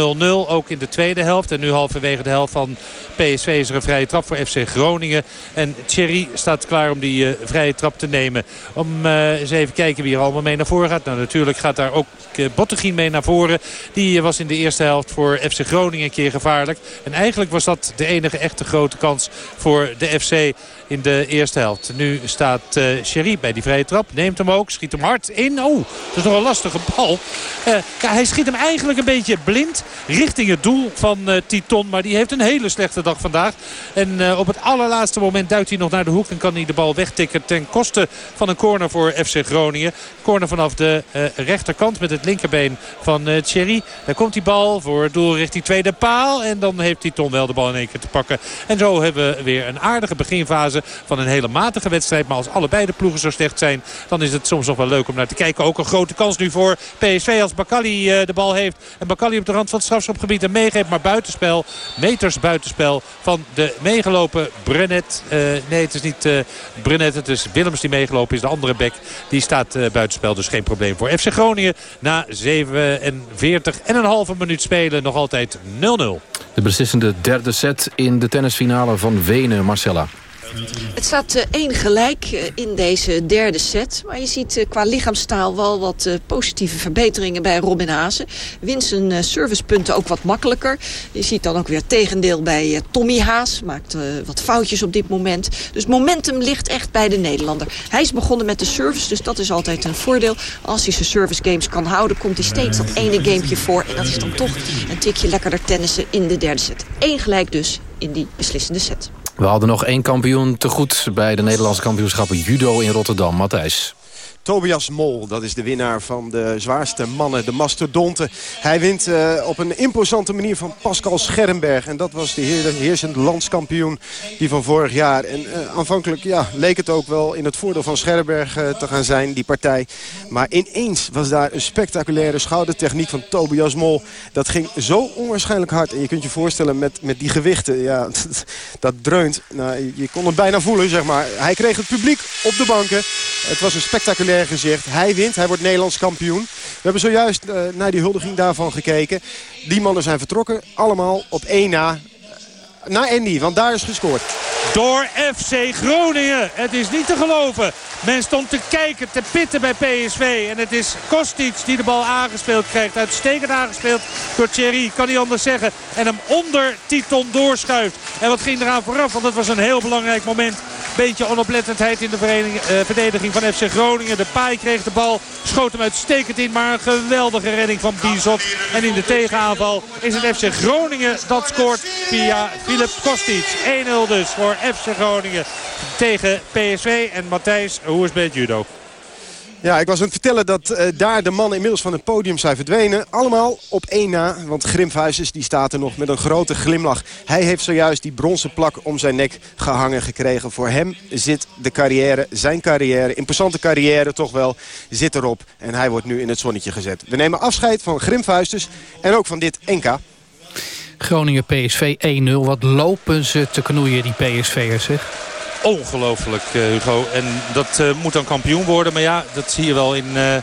ook in de tweede helft. En nu halverwege de helft van PSV is er een vrije trap voor FC Groningen. En Thierry staat klaar om die uh, vrije trap te nemen. Om uh, eens even kijken wie er allemaal mee naar voren gaat. Nou natuurlijk gaat daar ook uh, Bottegien mee voren. Die was in de eerste helft voor FC Groningen een keer gevaarlijk. En eigenlijk was dat de enige echte grote kans voor de FC in de eerste helft. Nu staat uh, bij die vrije trap. Neemt hem ook. Schiet hem hard in. Oh, dat is nog een lastige bal. Uh, hij schiet hem eigenlijk een beetje blind richting het doel van uh, Titon. Maar die heeft een hele slechte dag vandaag. En op het allerlaatste moment duikt hij nog naar de hoek. En kan hij de bal wegtikken ten koste van een corner voor FC Groningen. Corner vanaf de rechterkant met het linkerbeen van Thierry. Daar komt die bal voor het doel richting tweede paal. En dan heeft Titon wel de bal in één keer te pakken. En zo hebben we weer een aardige beginfase van een hele matige wedstrijd. Maar als allebei de ploegen zo slecht zijn, dan is het soms nog wel leuk om naar te kijken. Ook een grote kans nu voor PSV als Bakali uh, de bal heeft. En Bakali op de rand van het strafschopgebied en meegeeft. Maar buitenspel, meters buitenspel van de meegelopen Brenet. Uh, nee, het is niet uh, Brenet, het is Willems die meegelopen is. De andere bek, die staat buitenspel. Dus geen probleem voor FC Groningen. Na 47 en een halve minuut spelen nog altijd 0-0. De beslissende derde set in de tennisfinale van Wenen, Marcella. Het staat uh, één gelijk uh, in deze derde set. Maar je ziet uh, qua lichaamstaal wel wat positieve verbeteringen bij Robin Hazen. Wint zijn servicepunten ook wat makkelijker. Je ziet dan ook weer tegendeel bij Tommy Haas. Maakt wat foutjes op dit moment. Dus momentum ligt echt bij de Nederlander. Hij is begonnen met de service, dus dat is altijd een voordeel. Als hij zijn service games kan houden, komt hij steeds dat ene gamepje voor. En dat is dan toch een tikje lekkerder tennissen in de derde set. Eén gelijk dus in die beslissende set. We hadden nog één kampioen te goed bij de Nederlandse kampioenschappen judo in Rotterdam. Matthijs. Tobias Mol, dat is de winnaar van de zwaarste mannen, de mastodonten. Hij wint uh, op een imposante manier van Pascal Scherrenberg. En dat was de heersend landskampioen die van vorig jaar. En uh, aanvankelijk ja, leek het ook wel in het voordeel van Scherrenberg uh, te gaan zijn, die partij. Maar ineens was daar een spectaculaire schoudertechniek van Tobias Mol. Dat ging zo onwaarschijnlijk hard. En je kunt je voorstellen met, met die gewichten, ja, dat dreunt. Nou, je kon het bijna voelen, zeg maar. Hij kreeg het publiek op de banken. Het was een spectaculaire Hij wint, hij wordt Nederlands kampioen. We hebben zojuist uh, naar die huldiging daarvan gekeken. Die mannen zijn vertrokken, allemaal op 1 na naar Andy, want daar is gescoord. Door FC Groningen. Het is niet te geloven. Men stond te kijken, te pitten bij PSV. En het is Kostic die de bal aangespeeld krijgt. Uitstekend aangespeeld door Thierry, kan niet anders zeggen. En hem onder Titon doorschuift. En wat ging eraan vooraf? Want dat was een heel belangrijk moment. Beetje onoplettendheid in de uh, verdediging van FC Groningen. De paai kreeg de bal, schoot hem uitstekend in. Maar een geweldige redding van Bizot. En in de tegenaanval is het FC Groningen dat scoort via Kostic. 1-0 dus voor FC Groningen tegen PSV. En Matthijs, hoe is het met judo? Ja, ik was aan het vertellen dat uh, daar de mannen inmiddels van het podium zijn verdwenen. Allemaal op één na, want Grimvuizes die staat er nog met een grote glimlach. Hij heeft zojuist die bronzen plak om zijn nek gehangen gekregen. Voor hem zit de carrière, zijn carrière, imposante carrière toch wel, zit erop. En hij wordt nu in het zonnetje gezet. We nemen afscheid van Grimvuizes en ook van dit NK. Groningen PSV 1-0. Wat lopen ze te knoeien, die PSV'ers, zeg. Ongelooflijk, uh, Hugo. En dat uh, moet dan kampioen worden. Maar ja, dat zie je wel in... Uh,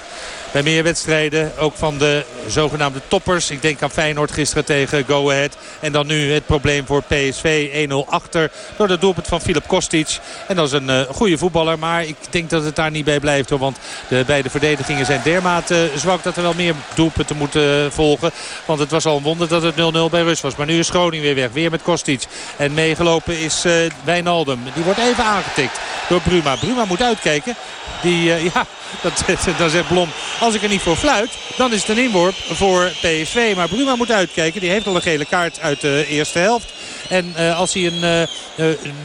bij meer wedstrijden. Ook van de zogenaamde toppers. Ik denk aan Feyenoord gisteren tegen Go Ahead. En dan nu het probleem voor PSV. 1-0 achter door de doelpunt van Filip Kostic. En dat is een uh, goede voetballer. Maar ik denk dat het daar niet bij blijft. Hoor, want de beide verdedigingen zijn dermate zwak dat er wel meer doelpunten moeten volgen. Want het was al een wonder dat het 0-0 bij Rus was. Maar nu is Groningen weer weg. Weer met Kostic. En meegelopen is uh, Wijnaldum. Die wordt even aangetikt door Bruma. Bruma moet uitkijken. Die, uh, ja, dat, dat zegt Blom. Als ik er niet voor fluit, dan is het een inworp voor PSV. Maar Bruma moet uitkijken. Die heeft al een gele kaart uit de eerste helft. En uh, als hij een, uh, een,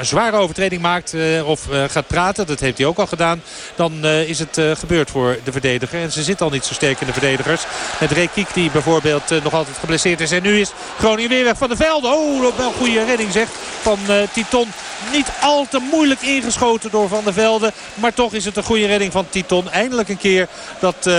zware overtreding maakt of gaat praten, dat heeft hij ook al gedaan, dan is het gebeurd voor de verdediger. En ze zit al niet zo sterk in de verdedigers. Met Rekiek die bijvoorbeeld nog altijd geblesseerd is. En nu is Groningen weer weg van de velden. Oh, wel een goede redding zegt van Titon. Niet al te moeilijk ingeschoten door Van der Velde. Maar toch is het een goede redding van Titon. Eindelijk een keer dat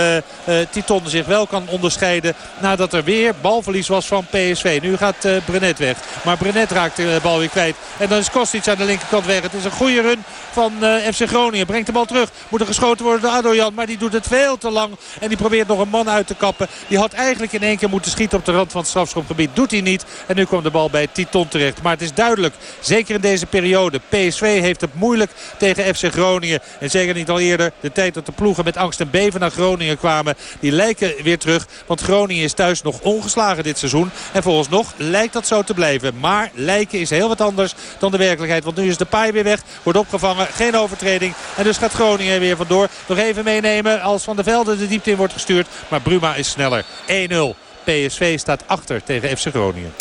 Titon zich wel kan onderscheiden. Nadat er weer balverlies was van PSV. Nu gaat uh, Brenet weg. Maar Brenet raakt de bal weer kwijt. En dan is Kostic aan de linkerkant weg. Het is een goede run van FC Groningen. Brengt de bal terug. Moet er geschoten worden door Adoyan. Maar die doet het veel te lang. En die probeert nog een man uit te kappen. Die had eigenlijk in één keer moeten schieten op de rand van het strafschopgebied. Doet hij niet. En nu komt de bal bij Titon terecht. Maar het is duidelijk. Zeker in deze periode. PSV heeft het moeilijk tegen FC Groningen. En zeker niet al eerder. De tijd dat de ploegen met angst en beven naar Groningen kwamen. Die lijken weer terug. Want Groningen is thuis nog ongeslagen dit seizoen. En volgens nog lijkt dat zo te blijven. Maar lijken is heel wat anders dan de werkelijkheid. Want nu is de paai weer weg. Wordt opgevangen. Geen overtreding. En dus gaat Groningen weer vandoor. Nog even meenemen als Van der Velde de diepte in wordt gestuurd. Maar Bruma is sneller. 1-0. PSV staat achter tegen FC Groningen.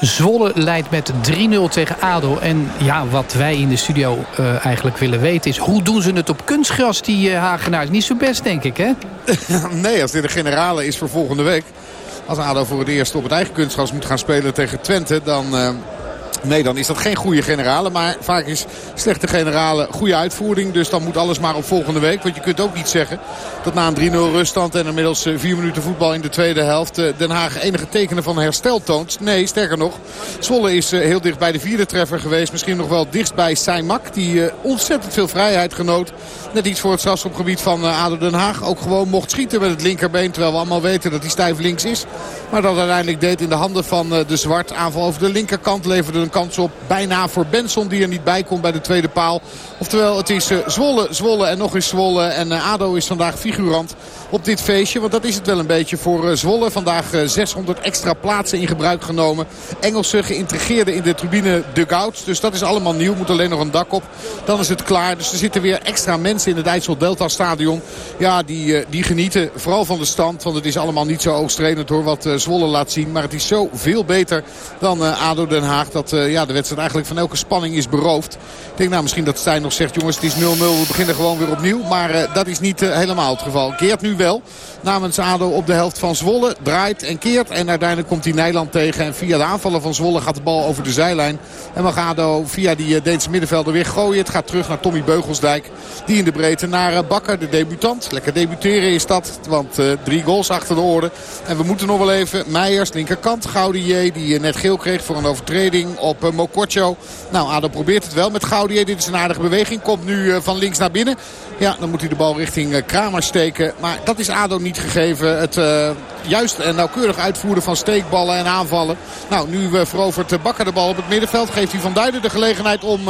Zwolle leidt met 3-0 tegen ADO. En ja, wat wij in de studio uh, eigenlijk willen weten is... hoe doen ze het op kunstgras, die uh, Hagenaars? Niet zo best, denk ik, hè? nee, als dit de generale is voor volgende week... als ADO voor het eerst op het eigen kunstgras moet gaan spelen tegen Twente... dan... Nee, dan is dat geen goede generale. Maar vaak is slechte generale goede uitvoering. Dus dan moet alles maar op volgende week. Want je kunt ook niet zeggen dat na een 3-0 ruststand... en inmiddels 4 minuten voetbal in de tweede helft... Den Haag enige tekenen van herstel toont. Nee, sterker nog. Zwolle is heel dicht bij de vierde treffer geweest. Misschien nog wel dichtst bij Saimak. Die ontzettend veel vrijheid genoot. Net iets voor het strafschopgebied van ADO Den Haag. Ook gewoon mocht schieten met het linkerbeen. Terwijl we allemaal weten dat hij stijf links is. Maar dat uiteindelijk deed in de handen van de Zwart. Aanval over de linkerkant leverde een kans op. Bijna voor Benson die er niet bij komt bij de tweede paal. Oftewel het is Zwolle, Zwolle en nog eens Zwolle. En ADO is vandaag figurant op dit feestje. Want dat is het wel een beetje voor Zwolle. Vandaag 600 extra plaatsen in gebruik genomen. Engelsen geïntegreerden in de tribune dugouts. Dus dat is allemaal nieuw. Moet alleen nog een dak op. Dan is het klaar. Dus er zitten weer extra mensen in het IJssel Delta stadion. Ja, die, die genieten vooral van de stand. Want het is allemaal niet zo oogstredend hoor wat Zwolle laat zien. Maar het is zo veel beter dan ADO Den Haag. Dat ja, de wedstrijd eigenlijk van elke spanning is beroofd. Ik denk nou misschien dat Stijn nog zegt jongens het is 0-0. We beginnen gewoon weer opnieuw. Maar dat is niet helemaal het geval. Keert nu wel namens ADO op de helft van Zwolle. Draait en keert. En uiteindelijk komt hij Nijland tegen. En via de aanvallen van Zwolle gaat de bal over de zijlijn. En mag ADO via die Deense middenvelder weer gooien. Het gaat terug naar Tommy Beugelsdijk. Die in de breedte naar Bakker, de debutant. Lekker debuteren is dat. Want uh, drie goals achter de oren. En we moeten nog wel even. Meijers, linkerkant. Gaudier die net geel kreeg voor een overtreding op uh. Nou, ADO probeert het wel met Gaudier. Dit is een aardige beweging. Komt nu van links naar binnen. Ja, dan moet hij de bal richting Kramer steken. Maar dat is ADO niet gegeven. Het uh, juist en nauwkeurig uitvoeren van steekballen en aanvallen. Nou, nu uh, verovert Bakker de bal op het middenveld. Geeft hij Van Duiden de gelegenheid om...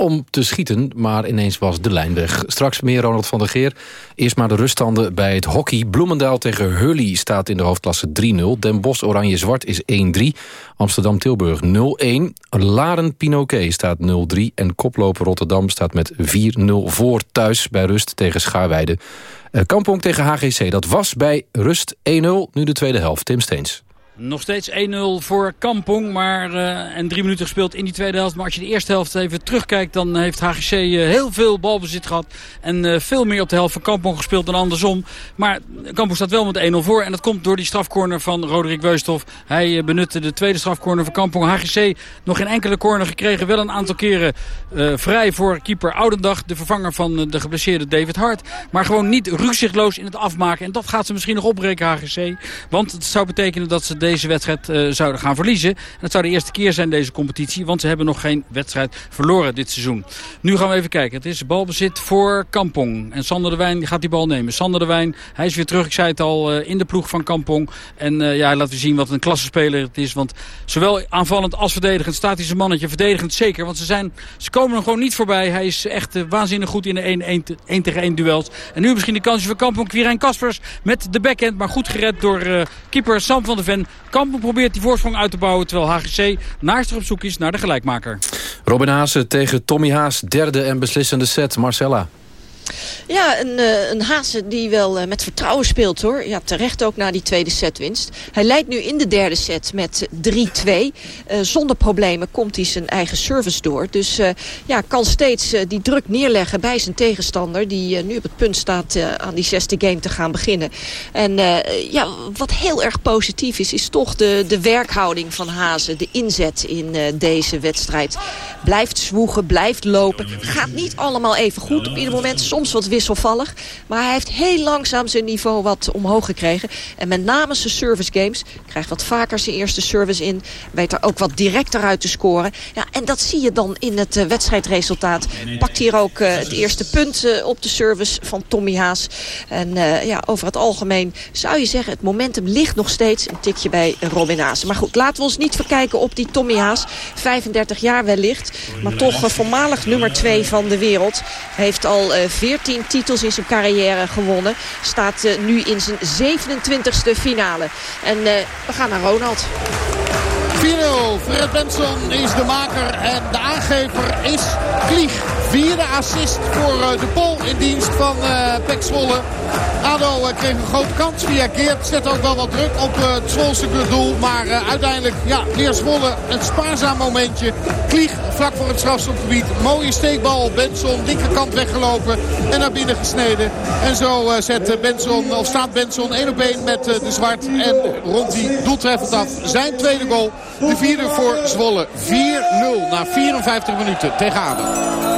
Om te schieten, maar ineens was de lijn weg. Straks meer Ronald van der Geer. Eerst maar de ruststanden bij het hockey. Bloemendaal tegen Hurley staat in de hoofdklasse 3-0. Den Bosch Oranje-Zwart is 1-3. Amsterdam-Tilburg 0-1. Laren-Pinoquet staat 0-3. En koploper Rotterdam staat met 4-0 voor thuis bij rust tegen Schaarweide. Kampong tegen HGC, dat was bij rust 1-0. Nu de tweede helft. Tim Steens. Nog steeds 1-0 voor Kampong. Maar, uh, en drie minuten gespeeld in die tweede helft. Maar als je de eerste helft even terugkijkt... dan heeft HGC uh, heel veel balbezit gehad. En uh, veel meer op de helft van Kampong gespeeld dan andersom. Maar Kampong staat wel met 1-0 voor. En dat komt door die strafcorner van Roderick Weusthof. Hij benutte de tweede strafcorner van Kampong. HGC nog geen enkele corner gekregen. Wel een aantal keren vrij voor keeper Oudendag. De vervanger van de geblesseerde David Hart. Maar gewoon niet ruzigloos in het afmaken. En dat gaat ze misschien nog opbreken HGC. Want het zou betekenen dat ze deze wedstrijd uh, zouden gaan verliezen. En dat zou de eerste keer zijn deze competitie. Want ze hebben nog geen wedstrijd verloren dit seizoen. Nu gaan we even kijken. Het is balbezit voor Kampong. En Sander de Wijn gaat die bal nemen. Sander de Wijn, hij is weer terug. Ik zei het al, uh, in de ploeg van Kampong. En uh, ja, laten we zien wat een klassenspeler het is. Want zowel aanvallend als verdedigend staat hij zijn mannetje. Verdedigend zeker. Want ze, zijn, ze komen er gewoon niet voorbij. Hij is echt waanzinnig goed in de 1 tegen 1 duels. En nu misschien de kansje voor Kampong. Quirijn Kaspers met de backhand. Maar goed gered door keeper Sam van der Ven. Kampen probeert die voorsprong uit te bouwen... terwijl HGC naastig op zoek is naar de gelijkmaker. Robin Haase tegen Tommy Haas. Derde en beslissende set. Marcella. Ja, een, uh, een Haase die wel uh, met vertrouwen speelt hoor. Ja, terecht ook na die tweede setwinst. Hij leidt nu in de derde set met 3-2. Uh, zonder problemen komt hij zijn eigen service door. Dus ja, kan steeds die druk neerleggen bij zijn tegenstander... die nu op het punt staat aan die zesde game te gaan beginnen. En ja, wat heel erg positief is, is toch de, de werkhouding van Hazen. De inzet in deze wedstrijd. Blijft zwoegen, blijft lopen. Gaat niet allemaal even goed op ieder moment. Soms wat wisselvallig. Maar hij heeft heel langzaam zijn niveau wat omhoog gekregen. En met name zijn service games. Krijgt wat vaker zijn eerste service in. Weet er ook wat directer uit te scoren. Ja, en dat zie je dan in het uh, wedstrijdresultaat. Pakt hier ook uh, het eerste punt uh, op de service van Tommy Haas. En ja, over het algemeen zou je zeggen... het momentum ligt nog steeds een tikje bij Robin Haas. Maar goed, laten we ons niet verkijken op die Tommy Haas. 35 jaar wellicht. Maar toch voormalig nummer 2 van de wereld. Heeft al 14 titels in zijn carrière gewonnen. Staat uh, nu in zijn 27e finale. En uh, we gaan naar Ronald. 4-0. Fred Benson is de maker en de aangever is Klieg. Vierde assist voor uh, de Pol in dienst van uh, Pek Zwolle. ADO kreeg een grote kans via Geert. Zet ook wel wat druk op het Zwolse doel. Maar uiteindelijk, ja, weer Zwolle. Een spaarzaam momentje. Klieg vlak voor het strafstopgebied. Mooie steekbal. Benson, linkerkant weggelopen. En naar binnen gesneden. En zo zet Benson, of staat Benson 1 op 1 met de Zwart. En rond die doeltreffend af. Zijn tweede goal. De vierde voor Zwolle. 4-0 na 54 minuten tegen Adem.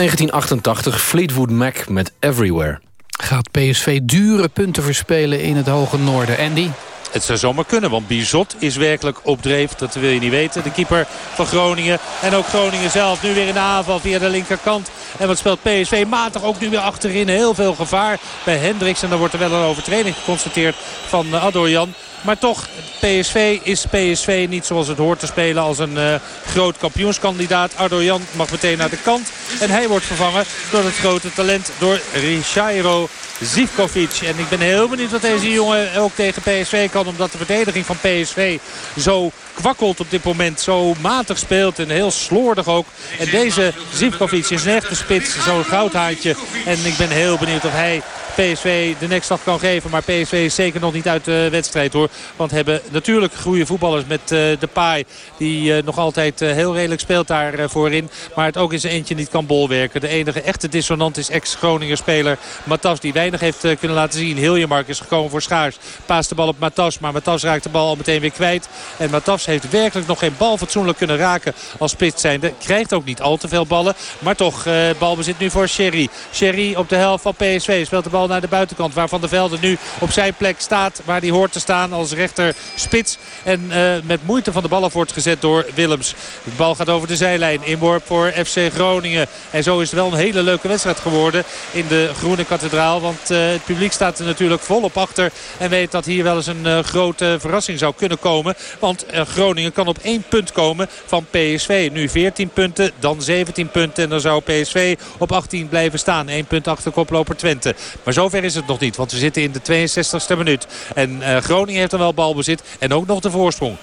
1988 Fleetwood Mac met Everywhere. Gaat PSV dure punten verspelen in het hoge noorden. Andy? Het zou zomaar kunnen, want Bizot is werkelijk op dreef. Dat wil je niet weten. De keeper van Groningen. En ook Groningen zelf nu weer in de aanval via de linkerkant. En wat speelt PSV matig ook nu weer achterin. Heel veel gevaar bij Hendricks. En dan wordt er wel een overtreding geconstateerd van Adorjan. Maar toch, PSV is PSV niet zoals het hoort te spelen als een uh, groot kampioenskandidaat. Ardo Jan mag meteen naar de kant. En hij wordt vervangen door het grote talent door Richairo Zivkovic. En ik ben heel benieuwd wat deze jongen ook tegen PSV kan. Omdat de verdediging van PSV zo kwakkelt op dit moment. Zo matig speelt en heel slordig ook. En deze Zivkovic is een echte spits. Zo'n goudhaantje. En ik ben heel benieuwd of hij PSV de nekstap kan geven. Maar PSV is zeker nog niet uit de wedstrijd hoor. Want hebben natuurlijk goede voetballers met uh, de Paai. Die uh, nog altijd uh, heel redelijk speelt daar voorin. Maar het ook in zijn eentje niet kan bolwerken. De enige echte dissonant is ex-Groninger speler Matas. Die weinig heeft kunnen laten zien. Hiljemark is gekomen voor Schaars. Paast de bal op Matas. Maar Matas raakt de bal al meteen weer kwijt. En Matas heeft werkelijk nog geen bal fatsoenlijk kunnen raken als spits zijnde. Krijgt ook niet al te veel ballen. Maar toch, balbezit nu voor Sherry. Sherry op de helft van PSV speelt de bal naar de buitenkant. Waar Van der Velde nu op zijn plek staat. Waar hij hoort te staan als rechter spits. En uh, met moeite van de bal af wordt gezet door Willems. De bal gaat over de zijlijn. Inworp voor FC Groningen. En zo is het wel een hele leuke wedstrijd geworden in de Groene Kathedraal. Want Want het publiek staat er natuurlijk volop achter. En weet dat hier wel eens een grote verrassing zou kunnen komen. Want Groningen kan op één punt komen van PSV. Nu 14 punten, dan 17 punten. En dan zou PSV op 18 blijven staan. 1 punt achter koploper Twente. Maar zover is het nog niet. Want we zitten in de 62e minuut. En Groningen heeft dan wel balbezit. En ook nog de voorsprong. 1-0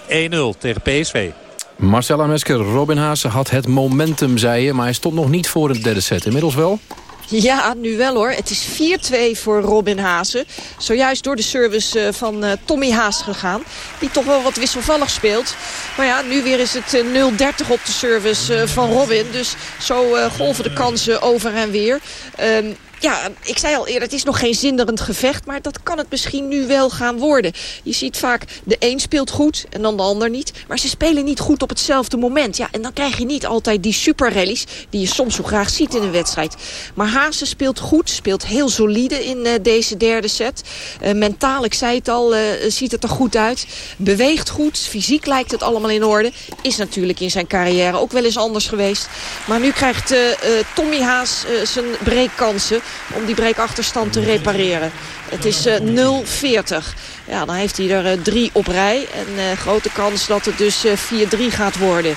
tegen PSV. Marcella Mesker, Robin Haase had het momentum, zei je. Maar hij stond nog niet voor de derde set. Inmiddels wel? Ja, nu wel hoor. Het is 4-2 voor Robin Haase. Zojuist door de service eh, van uh, Tommy Haas gegaan. Die toch wel wat wisselvallig speelt. Maar ja, nu weer is het uh, eh, 0-30 op de service van Robin. Dus zo golven de kansen over en weer. Ja, ik zei al eerder, het is nog geen zinderend gevecht... maar dat kan het misschien nu wel gaan worden. Je ziet vaak, de een speelt goed en dan de ander niet. Maar ze spelen niet goed op hetzelfde moment. Ja, en dan krijg je niet altijd die superrallies... die je soms zo graag ziet in een wedstrijd. Maar Haase speelt goed, speelt heel solide in uh, deze derde set. Uh, mentaal, ik zei het al, uh, ziet het er goed uit. Beweegt goed, fysiek lijkt het allemaal in orde. Is natuurlijk in zijn carrière ook wel eens anders geweest. Maar nu krijgt Tommy Haas zijn breekkansen om die breekachterstand te repareren. Het is 0-40. Eh, ja, dan heeft hij er uh, drie op rij. En uh, grote kans dat het dus uh, 4-3 gaat worden.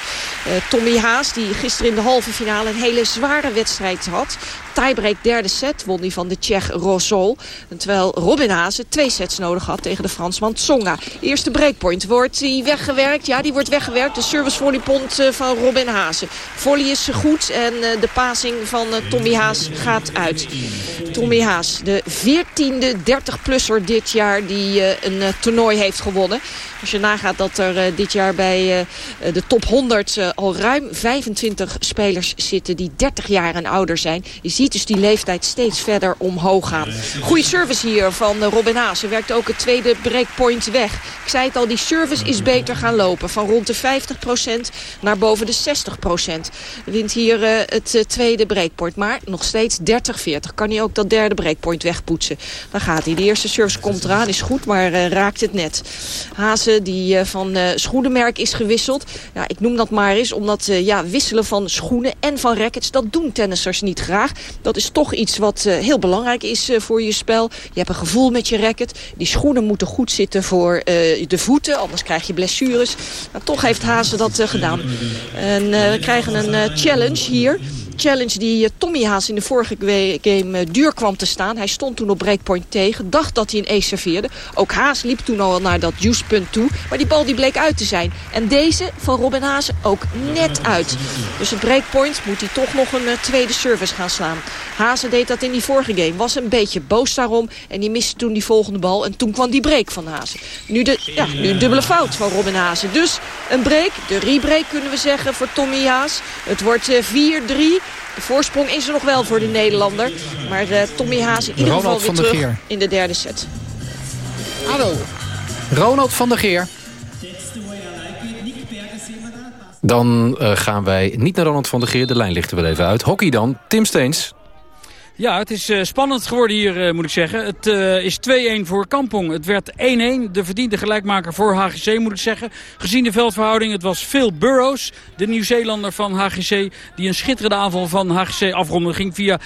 Tommy Haas, die gisteren in de halve finale een hele zware wedstrijd had tiebreak derde set won hij van de Tsjech Rosol. terwijl Robin Haase twee sets nodig had tegen de Fransman Tsonga. Eerste breakpoint. Wordt die weggewerkt? Ja, die wordt weggewerkt. De service volleypont eh, van Robin Haase. Volley is goed en eh, de passing van eh, Tommy Haas gaat uit. Tommy Haas, de 14e 30-plusser dit jaar die een toernooi heeft gewonnen. Als je nagaat dat er dit jaar bij de top 100 al ruim 25 spelers zitten die 30 jaar en ouder zijn. Je ziet dus die leeftijd steeds verder omhoog gaan. Goede service hier van Robin Haas. Hij werkt ook het tweede breakpoint weg. Ik zei het al, die service is beter gaan lopen. Van rond de 50% naar boven de 60%. Wint hier het tweede breakpoint. Maar nog steeds 30-40. Kan hij ook dat derde breakpoint wegpoetsen. Dan gaat hij. De eerste service komt eraan, is goed, maar uh, raakt het net. Hazen die van schoenenmerk is gewisseld. Ik noem dat maar eens, omdat ja, wisselen van schoenen en van rackets... dat doen tennissers niet graag. Dat is toch iets wat heel belangrijk is voor je spel. Je hebt een gevoel met je racket. Die schoenen moeten goed zitten voor de voeten, anders krijg je blessures. Maar toch heeft Hazen dat gedaan. En we krijgen een challenge hier challenge die eh, Tommy Haas in de vorige game eh, duur kwam te staan. Hij stond toen op breakpoint tegen, dacht dat hij een ace serveerde. Ook Haas liep toen al naar dat juicepunt toe. Maar die bal die bleek uit te zijn. En deze van Robin Haas ook net uit. Dus het breakpoint moet hij toch nog een uh, tweede service gaan slaan. Hazen deed dat in die vorige game. Was een beetje boos daarom. En die miste toen die volgende bal. En toen kwam die break van Hazen. Nu, de, ja, nu een dubbele fout van Robin Hazen. Dus een break, de rebreak kunnen we zeggen voor Tommy Haas. Het wordt 4-3. De voorsprong is er nog wel voor de Nederlander. Maar uh, Tommy Haas in ieder geval weer terug Geer. in de derde set. Hallo. Ronald van der Geer. Dan uh, gaan wij niet naar Ronald van der Geer. De lijn lichten we even uit. Hockey dan. Tim Steens. Ja, het is uh, spannend geworden hier, uh, moet ik zeggen. Het uh, is 2-1 voor Kampong. Het werd 1-1. De verdiende gelijkmaker voor HGC, moet ik zeggen. Gezien de veldverhouding, het was Phil Burrows, de Nieuw-Zeelander van HGC... die een schitterende aanval van HGC afronde. Ging via 4-5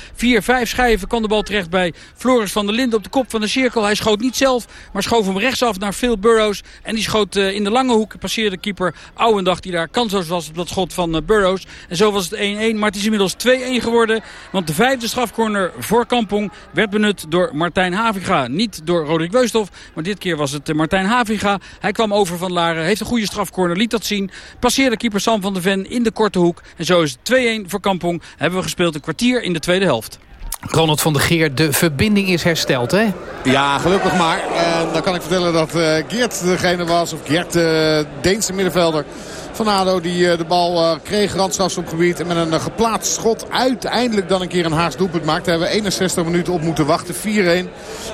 schijven, kan de bal terecht bij Floris van der Linden op de kop van de cirkel. Hij schoot niet zelf, maar schoof hem rechtsaf naar Phil Burrows. En die schoot in de lange hoek, passeerde keeper Ouwendag... die daar kansloos was op dat schot van Burrows. En zo was het 1-1, maar het is inmiddels 2-1 geworden. Want de vijfde strafcorner voor Kampong werd benut door Martijn Haviga. Niet door Roderick Weusthof, maar dit keer was het eh, Martijn Haviga. Hij kwam over van Laren, heeft een goede strafcorner, liet dat zien. Passeerde keeper Sam van der Ven in de korte hoek. En zo is het 2-1 voor Kampong. Hebben we gespeeld een kwartier in de tweede helft. Ronald van der Geer, de verbinding is hersteld, hè? Ja, gelukkig maar. En dan kan ik vertellen dat uh, Geert degene was, of Geert, de uh, Deense middenvelder van ADO die eh, de bal uh, kreeg, gebied En met een uh, geplaatst schot uiteindelijk dan een keer een Haas doelpunt maakt. Daar hebben we 61 minuten op moeten wachten. 4-1.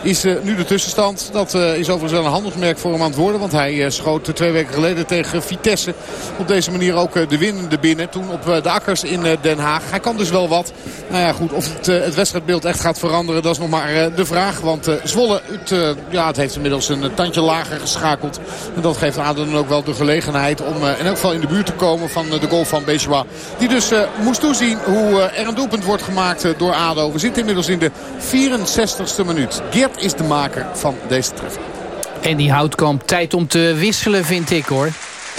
is nu de tussenstand. Dat is overigens wel een handelsmerk voor hem aan het worden. Want hij schoot twee weken geleden tegen Vitesse op deze manier ook de winnende binnen. Toen op de akkers in Den Haag. Hij kan dus wel wat. Nou ja goed, of het, het wedstrijdbeeld echt gaat veranderen dat is nog maar de vraag. Want Zwolle, het, ja, het heeft inmiddels een tandje lager geschakeld. En dat geeft ADO dan ook wel de gelegenheid om in elk geval in de buurt te komen van de goal van Bejois. Die dus moest toezien hoe er een doelpunt wordt gemaakt door ADO. We zitten inmiddels in de 64ste minuut. Geert is de maker van deze treffer. En die Houtkamp, tijd om te wisselen vind ik hoor.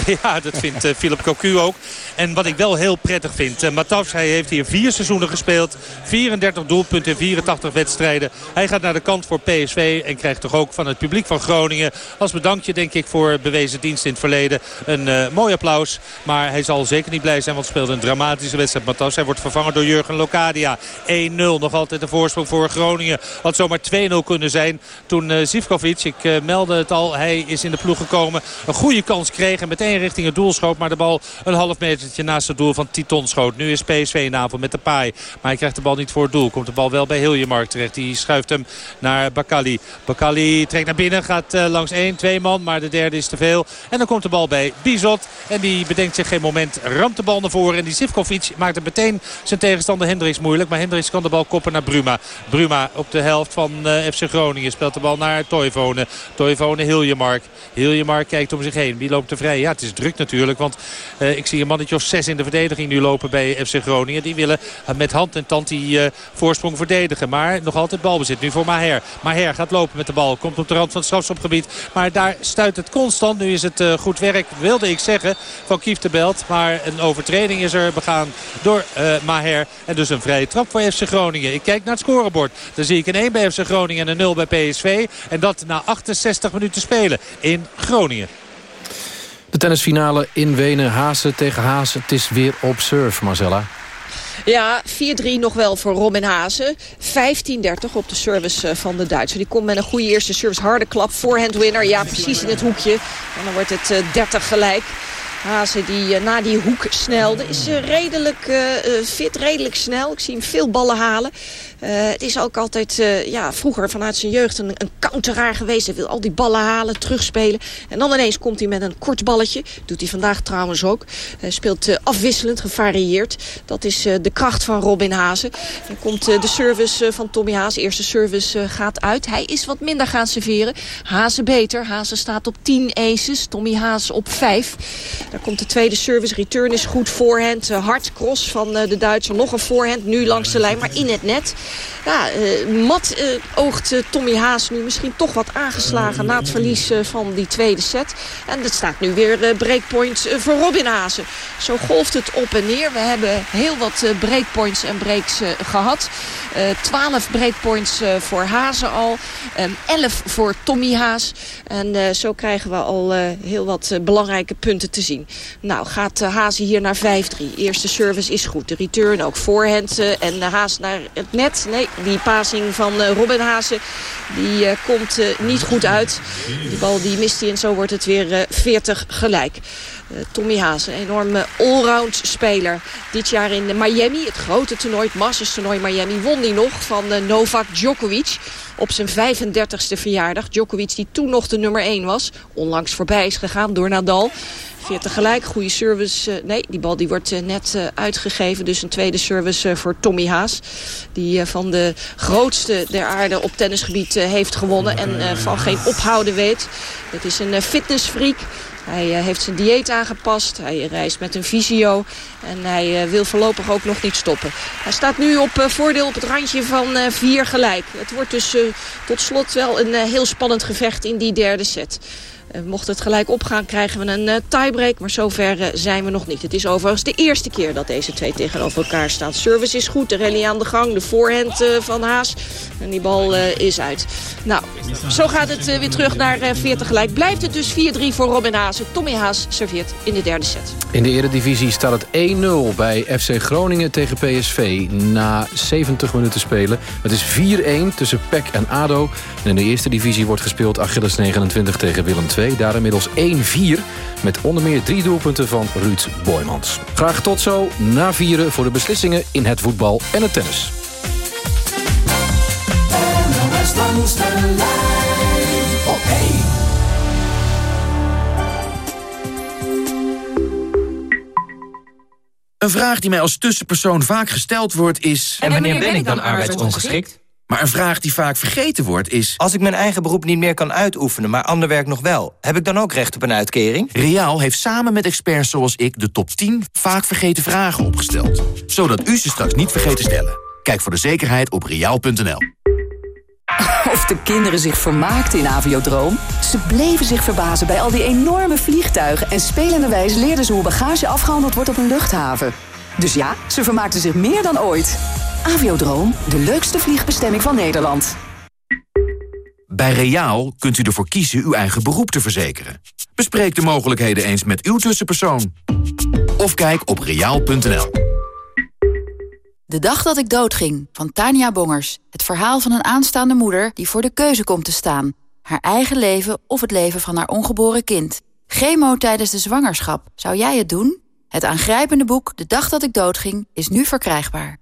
Ja, dat vindt uh, Philip Cocu ook. En wat ik wel heel prettig vind. Uh, hij heeft hier vier seizoenen gespeeld. 34 doelpunten in 84 wedstrijden. Hij gaat naar de kant voor PSV. En krijgt toch ook van het publiek van Groningen. Als bedankje denk ik voor bewezen dienst in het verleden. Een uh, mooi applaus. Maar hij zal zeker niet blij zijn. Want speelde een dramatische wedstrijd. Matafs, hij wordt vervangen door Jurgen Locadia. 1-0. Nog altijd de voorsprong voor Groningen. Had zomaar 2-0 kunnen zijn. Toen Zivkovic, ik meldde het al. Hij is in de ploeg gekomen. Een goede kans kreeg. En meteen richting het doel schoot. Maar de bal een half metertje naast het doel van Titon schoot. Nu is PSV in aanval met de paai. Maar hij krijgt de bal niet voor het doel. Komt de bal wel bij Hiljemark terecht. Die schuift hem naar Bakali. Bakali trekt naar binnen. Gaat uh, langs één, twee man. Maar de derde is te veel. En dan komt de bal bij Bizot. En die bedenkt zich geen moment. Ramt de bal naar voren. En die Zivkovic maakt het meteen zijn tegenstander Hendricks moeilijk. Maar Hendricks kan de bal koppen naar Bruma. Bruma op de helft van uh, FC Groningen. Speelt de bal naar Toivonen. Toivonen Hiljemark. Hiljemark kijkt om zich heen. Wie loopt er vrij? Ja, het is druk natuurlijk. Want uh, ik zie een mannetje of zes in de verdediging nu lopen bij FC Groningen. Die willen met hand en tand die uh, voorsprong verdedigen. Maar nog altijd balbezit. Nu voor Maher. Maher gaat lopen met de bal. Komt op de rand van het strafschopgebied. Maar daar stuit het constant. Nu is het goed werk, wilde ik zeggen, van Kief de Belt. Maar een overtreding is er begaan door Maher. En dus een vrije trap voor FC Groningen. Ik kijk naar het scorebord. Dan zie ik een 1 bij FC Groningen en een 0 bij PSV. En dat na 68 minuten spelen in Groningen. De tennisfinale in Wenen, Haase tegen Haase. Het is weer op surf, Marcella. Ja, 4-3 nog wel voor Robin Haase. 15-30 op de service eh, van de Duitser. Die komt met een goede eerste service. Harde klap, voorhand winner. Ja, precies in het hoekje. En dan wordt het 30 eh, gelijk. Haase die uh, na die hoek snelde. Is redelijk fit, redelijk snel. Ik zie hem veel ballen halen. Het is ook altijd ja, vroeger vanuit zijn jeugd een, een counteraar geweest. Hij wil al die ballen halen, terugspelen. En dan ineens komt hij met een kort balletje. Doet hij vandaag trouwens ook. Speelt afwisselend, gevarieerd. Dat is de kracht van Robin Haase. Dan komt de service van Tommy Haase. Eerste service gaat uit. Hij is wat minder gaan serveren. Haase beter. Haase staat op 10 aces. Tommy Haase op 5. Daar komt de tweede service. Return is goed. Voorhand. Hard cross van de Duitser. Nog een voorhand. Nu langs de lijn. Maar in het net. Ja, uh, mat oogt Tommy Haas nu misschien toch wat aangeslagen... na het verlies van die tweede set. En het staat nu weer breakpoint voor Robin Hazen. Zo golft het op en neer. We hebben heel wat breakpoints en breaks gehad. 12 breakpoints voor Hazen al. 11 voor Tommy Haas. En zo krijgen we al heel wat belangrijke punten te zien. Nou, gaat Hazen hier naar 5-3. Eerste service is goed. De return ook voorhand. En Haas naar het net. Nee, die passing van Robin Hazen die komt niet goed uit. Die bal die mist hij en zo wordt het weer 40 gelijk. Tommy Haas, een enorme allround speler. Dit jaar in Miami, het grote toernooi, het Masters toernooi Miami, won hij nog van Novak Djokovic op zijn 35e verjaardag. Djokovic die toen nog de nummer 1 was. Onlangs voorbij is gegaan door Nadal. 40 tegelijk, goede service. Uh, nee, die bal die wordt uh, net uh, uitgegeven. Dus een tweede service voor Tommy Haas. Die van de grootste der aarde op tennisgebied heeft gewonnen. En van geen ophouden weet. Het is een fitnessfreak. Hij heeft zijn dieet aangepast. Hij reist met een visio. En hij wil voorlopig ook nog niet stoppen. Hij staat nu op voordeel op het randje van vier gelijk. Het wordt dus tot slot wel een heel spannend gevecht in die derde set. Eh, mocht het gelijk opgaan, krijgen we een uh, tiebreak. Maar zover uh, zijn we nog niet. Het is overigens de eerste keer dat deze twee tegenover elkaar staan. Service is goed, de rally aan de gang, de voorhand van Haas. En die bal is uit. Nou, zo gaat het weer terug naar 40 gelijk. Blijft het dus 4-3 voor Robin Haas. Tommy Haas serveert in de derde set. In de eredivisie staat het 1-0 bij FC Groningen tegen PSV. Na 70 minuten spelen. Het is 4-1 tussen PEC en ADO. En in de eerste divisie wordt gespeeld Achilles 29 tegen Willem II. Daar inmiddels 1-4 met onder meer drie doelpunten van Ruud Boymans. Graag tot zo na vieren voor de beslissingen in het voetbal en het tennis. Langs de lijn op 1. Een vraag die mij als tussenpersoon vaak gesteld wordt is... En wanneer ben ik dan arbeidsongeschikt? Maar een vraag die vaak vergeten wordt is... Als ik mijn eigen beroep niet meer kan uitoefenen, maar ander werk nog wel... heb ik dan ook recht op een uitkering? Riaal heeft samen met experts zoals ik de top 10 vaak vergeten vragen opgesteld. Zodat u ze straks niet vergeet te stellen. Kijk voor de zekerheid op riaal.nl. Of de kinderen zich vermaakten in Aviodroom? Ze bleven zich verbazen bij al die enorme vliegtuigen... en spelenderwijs leerden ze hoe bagage afgehandeld wordt op een luchthaven. Dus ja, ze vermaakten zich meer dan ooit. Aviodroom, de leukste vliegbestemming van Nederland. Bij Reaal kunt u ervoor kiezen uw eigen beroep te verzekeren. Bespreek de mogelijkheden eens met uw tussenpersoon. Of kijk op reaal.nl. De dag dat ik doodging, van Tania Bongers. Het verhaal van een aanstaande moeder die voor de keuze komt te staan. Haar eigen leven of het leven van haar ongeboren kind. Chemo tijdens de zwangerschap. Zou jij het doen? Het aangrijpende boek De dag dat ik doodging is nu verkrijgbaar.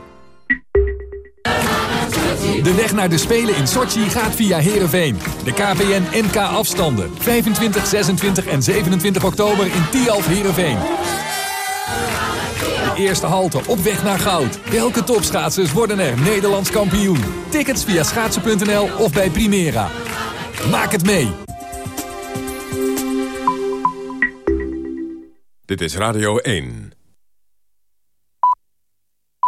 De weg naar de Spelen in Sochi gaat via Heerenveen. De KPN NK afstanden. 25, 26 en 27 oktober in Tialf Heerenveen. De eerste halte op weg naar goud. Welke topschaatsers worden er Nederlands kampioen? Tickets via schaatsen.nl of bij Primera. Maak het mee. Dit is Radio 1.